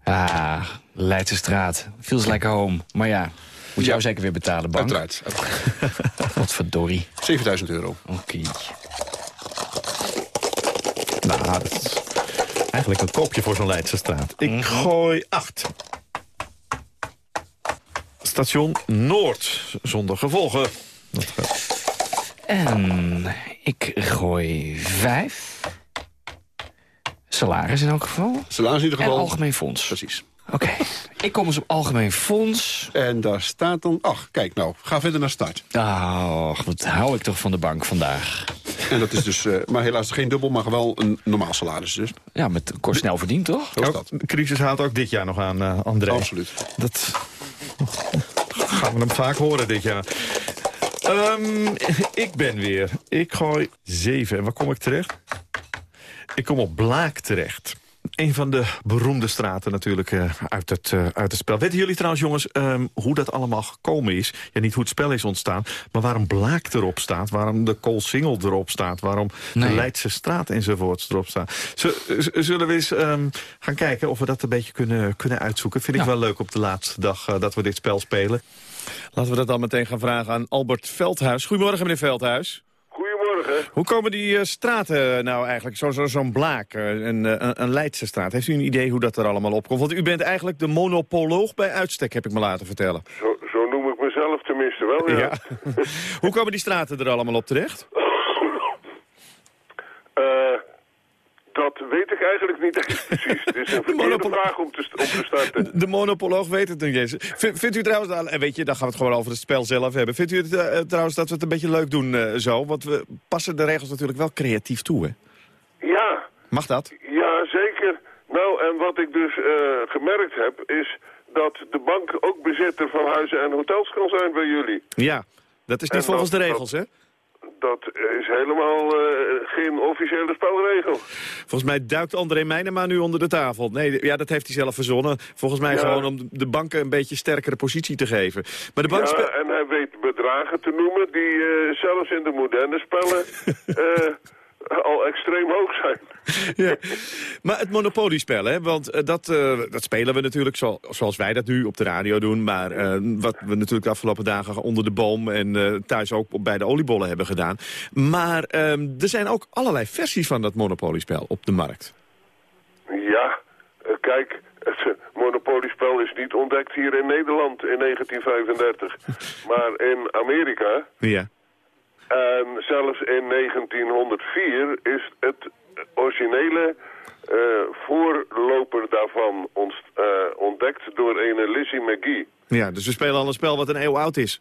Ah, Leidse straat. Feels like home. Maar ja, moet jou zeker weer betalen, bank. Uiteraard. Wat verdorie. 7000 euro. Oké. Nou, dat is eigenlijk een koopje voor zo'n Leidse straat. Ik Mhm. gooi acht. Station Noord, zonder gevolgen. Dat gaat. En ik gooi vijf. Salaris in elk geval. Salaris in ieder geval. En algemeen fonds. Precies. Oké. Ik kom eens op algemeen fonds. En daar staat dan... Ach, kijk nou. Ga verder naar start. Oh, wat hou ik toch van de bank vandaag. En dat is dus... eh, maar helaas geen dubbel, maar wel een normaal salaris dus. Ja, met kort snel verdiend, toch? Zo is dat. De crisis haalt ook dit jaar nog aan, eh André. Absoluut. Dat gaan we hem vaak horen dit jaar. Ehm, ik ben weer. Ik gooi zeven. En waar kom ik terecht? Ik kom op Blaak terecht. Een van de beroemde straten natuurlijk eh, uit, het, eh, uit het spel. Weten jullie trouwens, jongens, ehm, hoe dat allemaal gekomen is? Ja, niet hoe het spel is ontstaan, maar waarom Blaak erop staat... waarom de Koolsingel erop staat... waarom Nee. de Leidse straat enzovoorts erop z- zullen we eens ehm, gaan kijken of we dat een beetje kunnen, kunnen uitzoeken? Vind ik wel leuk op de laatste dag eh, dat we dit spel spelen. Laten we dat dan meteen gaan vragen aan Albert Veldhuis. Goedemorgen, meneer Veldhuis. Goedemorgen. Hoe komen die eh, straten nou eigenlijk, zo'n zo, zo'n Blaak, eh, een, eh, een, een Leidse straat? Heeft u een idee hoe dat er allemaal opkomt? Want u bent eigenlijk de monopoloog bij uitstek, heb ik me laten vertellen. Zo, zo noem ik mezelf tenminste wel, ja. Ja. [laughs] hoe komen die straten er allemaal op terecht? Eh, dat weet ik eigenlijk niet precies. Het is een [laughs] verkeerde vraag om te, om te starten. [laughs] De monopoloog weet het niet eens. Vind- Vindt u trouwens, en weet je, dan gaan we het gewoon over het spel zelf hebben. Vindt u het eh, trouwens dat we het een beetje leuk doen eh, zo? Want we passen de regels natuurlijk wel creatief toe, hè? Ja, Mag dat? ja, zeker. Nou, en wat ik dus eh, gemerkt heb, is dat de bank ook bezitter van huizen en hotels kan zijn bij jullie. Ja, dat is niet En volgens dat- de regels, hè? Dat is helemaal eh, geen officiële spelregel. Volgens mij duikt André Meijnema nu onder de tafel. Nee, ja, dat heeft hij zelf verzonnen. Volgens mij Ja. gewoon om de banken een beetje sterkere positie te geven. Maar de bank Ja, en hij weet bedragen te noemen die eh, zelfs in de moderne spellen [laughs] eh, al extreem hoog zijn. [laughs] ja. Maar het monopoliespel, hè? Want eh, dat, eh, dat spelen we natuurlijk zo, zoals wij dat nu op de radio doen. Maar eh, wat we natuurlijk de afgelopen dagen onder de boom en thuis ook bij de oliebollen hebben gedaan. Maar ehm, er zijn ook allerlei versies van dat monopoliespel op de markt. Ja, kijk, het monopoliespel is niet ontdekt hier in Nederland in 1935. [laughs] maar in Amerika Ja. En zelfs in 1904 is het originele eh, voorloper daarvan eh, ontdekt door een Lizzie McGee. Ja, dus we spelen al een spel wat een eeuw oud is.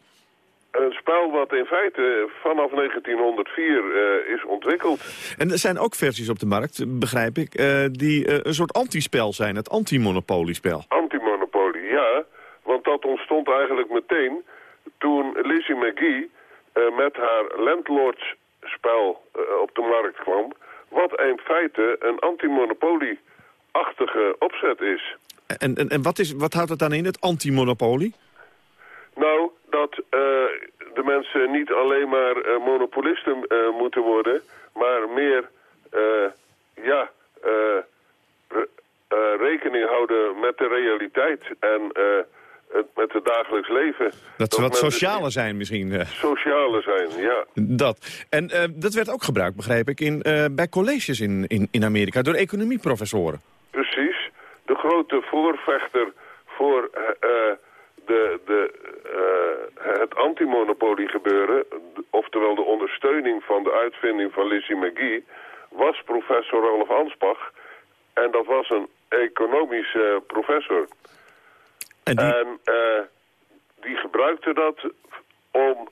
Een spel wat in feite vanaf 1904 eh, is ontwikkeld. En er zijn ook versies op de markt, begrijp ik, die een soort antispel zijn. Het antimonopoliespel. Antimonopolie, ja. Want dat ontstond eigenlijk meteen toen Lizzie McGee met haar landlordsspel eh, op de markt kwam. Wat in feite een antimonopolie-achtige opzet is. En, en, en wat, is, wat houdt het dan in, het antimonopolie? Nou, dat eh, de mensen niet alleen maar eh, monopolisten eh, moeten worden, maar meer, eh, ja, eh, re- eh, rekening houden met de realiteit en eh, met het dagelijks leven. Dat ze wat socialer zijn misschien. eh, Sociale zijn, ja. dat. En eh, dat werd ook gebruikt, begrijp ik, in, eh, bij colleges in, in, in Amerika door economieprofessoren. Precies. De grote voorvechter voor de, de, het antimonopolie gebeuren, oftewel de ondersteuning van de uitvinding van Lizzie McGee, was professor Rolf Ansbach. En dat was een economische professor. En die, eh, die gebruikte dat om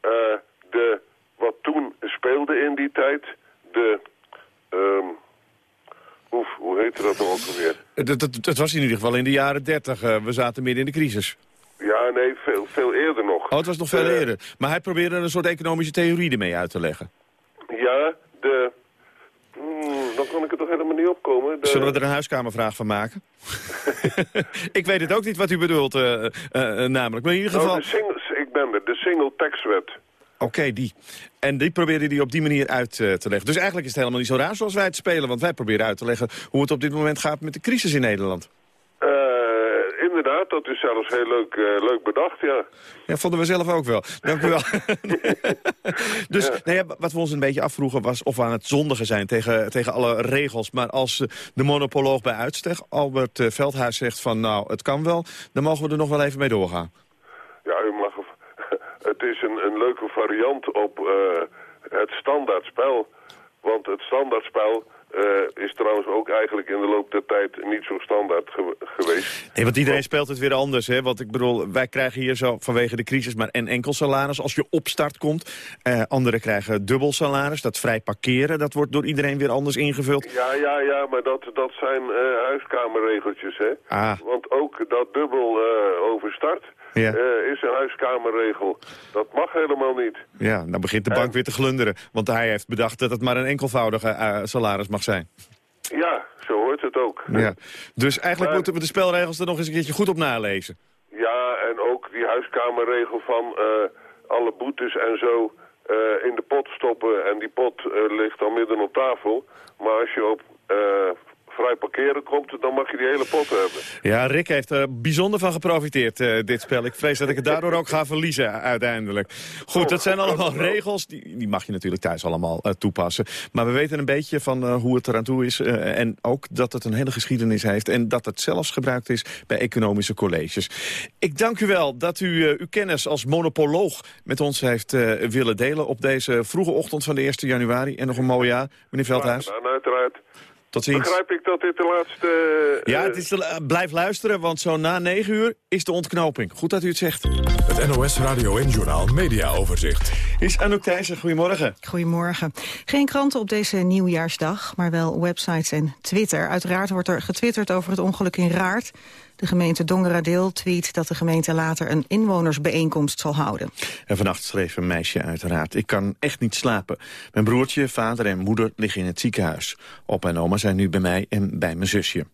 eh, de, wat toen speelde in die tijd, de, ehm, oef, hoe heette dat nou ook alweer? dat, dat, dat was in ieder geval in de jaren dertig. eh, we zaten midden in de crisis. Ja, nee, veel, veel eerder nog. Oh, het was nog veel eerder. Maar hij probeerde een soort economische theorie ermee uit te leggen. Ja, de... Kan ik er toch helemaal niet opkomen. De, Zullen we er een huiskamervraag van maken? [laughs] ik weet het ook niet wat u bedoelt, eh, eh, eh, namelijk. Maar in ieder Nou, geval... singles, ik ben er. De single taxwet. Oké, die. En die probeerde die op die manier uit te leggen. Dus eigenlijk is het helemaal niet zo raar zoals wij het spelen. Want wij proberen uit te leggen hoe het op dit moment gaat met de crisis in Nederland. Dat is zelfs heel leuk, eh, leuk bedacht, ja. Ja, vonden we zelf ook wel. Dank u wel. [laughs] [laughs] dus Nou ja, wat we ons een beetje afvroegen was of we aan het zondigen zijn tegen, tegen alle regels. Maar als eh, de monopoloog bij uitstek, Albert eh, Veldhuis, zegt van nou, het kan wel, dan mogen we er nog wel even mee doorgaan. Ja, u mag... [laughs] Het is een, een leuke variant op eh, het standaardspel. Want het standaardspel eh, is trouwens ook eigenlijk in de loop der tijd niet zo standaard ge- geweest. Nee, want iedereen speelt het weer anders. Hè? Want ik bedoel, wij krijgen hier zo vanwege de crisis maar een enkel salaris als je op start komt. Eh, anderen krijgen dubbel salaris. Dat vrij parkeren, dat wordt door iedereen weer anders ingevuld. Ja, ja, ja, maar dat, dat zijn eh, huiskamerregeltjes, hè. Ah. Want ook dat dubbel overstart Ja. eh, is een huiskamerregel. Dat mag helemaal niet. Ja, dan begint de bank weer te glunderen. Want hij heeft bedacht dat het maar een enkelvoudige eh, salaris mag zijn. Ja, zo hoort het ook. Ja. Dus eigenlijk moeten we de spelregels er nog eens een keertje goed op nalezen. Ja, en ook die huiskamerregel van eh, alle boetes en zo eh, in de pot stoppen. En die pot eh, ligt dan midden op tafel. Maar als je op eh, vrij parkeren komt, dan mag je die hele pot hebben. Ja, Rick heeft er bijzonder van geprofiteerd, eh, dit spel. Ik vrees dat ik het daardoor ook ga verliezen u- uiteindelijk. Goed, dat zijn allemaal regels. Die, die mag je natuurlijk thuis allemaal eh, toepassen. Maar we weten een beetje van eh, hoe het eraan toe is. eh, en ook dat het een hele geschiedenis heeft. En dat het zelfs gebruikt is bij economische colleges. Ik dank u wel dat u eh, uw kennis als monopoloog met ons heeft eh, willen delen... op deze vroege ochtend van de 1 januari. En nog een mooi jaar, meneer Veldhuis. Dan uiteraard. Tot ziens. Begrijp ik dat dit de laatste... eh, Ja, het is de, blijf luisteren, want zo na 9 uur is de ontknoping. Goed dat u het zegt. Het NOS Radio en Journaal Media Overzicht. Is Anouk Thijssen, goedemorgen. Goedemorgen. Geen kranten op deze nieuwjaarsdag, maar wel websites en Twitter. Uiteraard wordt er getwitterd over het ongeluk in Raart. De gemeente Dongeradeel tweet dat de gemeente later een inwonersbijeenkomst zal houden. En vannacht schreef een meisje uiteraard. Ik kan echt niet slapen. Mijn broertje, vader en moeder liggen in het ziekenhuis. Opa en oma zijn nu bij mij en bij mijn zusje.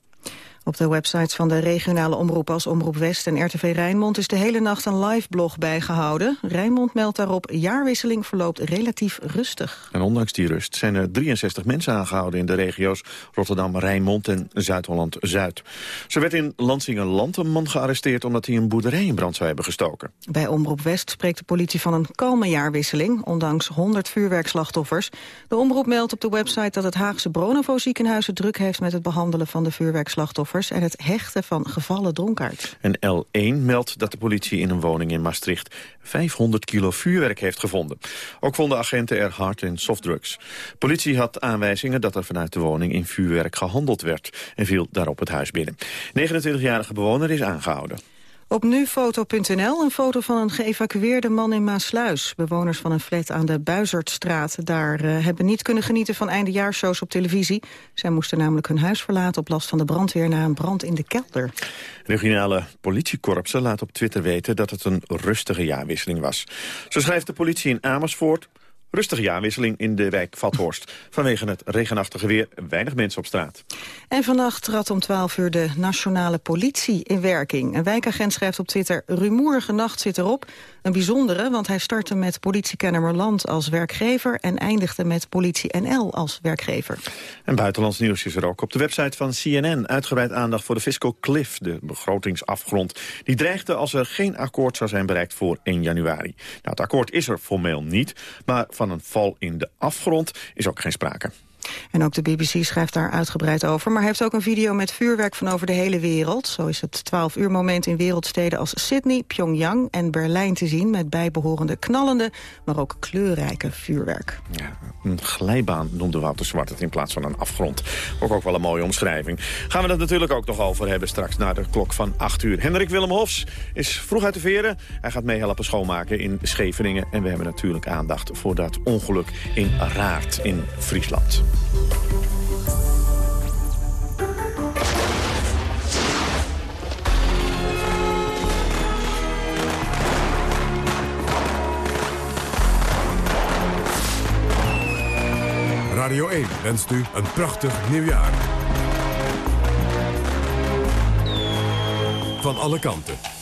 Op de websites van de regionale omroepen als Omroep West en RTV Rijnmond is de hele nacht een live blog bijgehouden. Rijnmond meldt daarop, jaarwisseling verloopt relatief rustig. En ondanks die rust zijn er 63 mensen aangehouden in de regio's Rotterdam, Rijnmond en Zuid-Holland-Zuid. Zo werd in Lansingen-Land een man gearresteerd omdat hij een boerderij in brand zou hebben gestoken. Bij Omroep West spreekt de politie van een kalme jaarwisseling, ondanks 100 vuurwerkslachtoffers. De omroep meldt op de website dat het Haagse Bronovo ziekenhuis het druk heeft met het behandelen van de vuurwerkslachtoffers en het hechten van gevallen dronkaards. En L1 meldt dat de politie in een woning in Maastricht 500 kilo vuurwerk heeft gevonden. Ook vonden agenten er hard- en softdrugs. Politie had aanwijzingen dat er vanuit de woning in vuurwerk gehandeld werd en viel daarop het huis binnen. 29-jarige bewoner is aangehouden. Op nufoto.nl een foto van een geëvacueerde man in Maasluis. Bewoners van een flat aan de Buizertstraat daar eh, hebben niet kunnen genieten van eindejaarsshows op televisie. Zij moesten namelijk hun huis verlaten op last van de brandweer na een brand in de kelder. Regionale politiekorpsen laat op Twitter weten dat het een rustige jaarwisseling was. Zo schrijft de politie in Amersfoort... Rustige jaarwisseling in de wijk Vathorst. Vanwege het regenachtige weer weinig mensen op straat. En vannacht trad om 12 uur de nationale politie in werking. Een wijkagent schrijft op Twitter, rumoerige nacht zit erop. Een bijzondere, want hij startte met politie Kennemerland als werkgever... en eindigde met politie NL als werkgever. En buitenlands nieuws is er ook. Op de website van CNN uitgebreid aandacht voor de fiscal cliff, de begrotingsafgrond. Die dreigde als er geen akkoord zou zijn bereikt voor 1 januari. Nou, het akkoord is er formeel niet, maar van een val in de afgrond is ook geen sprake. En ook de BBC schrijft daar uitgebreid over. Maar heeft ook een video met vuurwerk van over de hele wereld. Zo is het 12 uur moment in wereldsteden als Sydney, Pyongyang en Berlijn te zien... met bijbehorende knallende, maar ook kleurrijke vuurwerk. Ja, een glijbaan noemde Wouter Zwart het in plaats van een afgrond. Ook ook wel een mooie omschrijving. Gaan we dat natuurlijk ook nog over hebben straks na de klok van 8 uur. Hendrik Willem Hofs is vroeg uit de veren. Hij gaat meehelpen schoonmaken in Scheveningen. En we hebben natuurlijk aandacht voor dat ongeluk in Raart in Friesland. Radio 1 wenst u een prachtig nieuwjaar. Van alle kanten.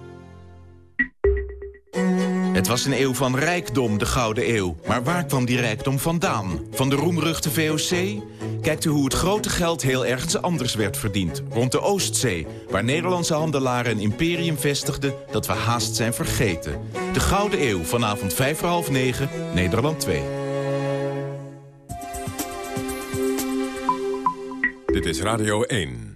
Het was een eeuw van rijkdom, de Gouden Eeuw. Maar waar kwam die rijkdom vandaan? Van de roemruchte VOC? Kijkt u hoe het grote geld heel ergens anders werd verdiend. Rond de Oostzee, waar Nederlandse handelaren een imperium vestigden... dat we haast zijn vergeten. De Gouden Eeuw, vanavond vijf voor half negen, Nederland 2. Dit is Radio 1.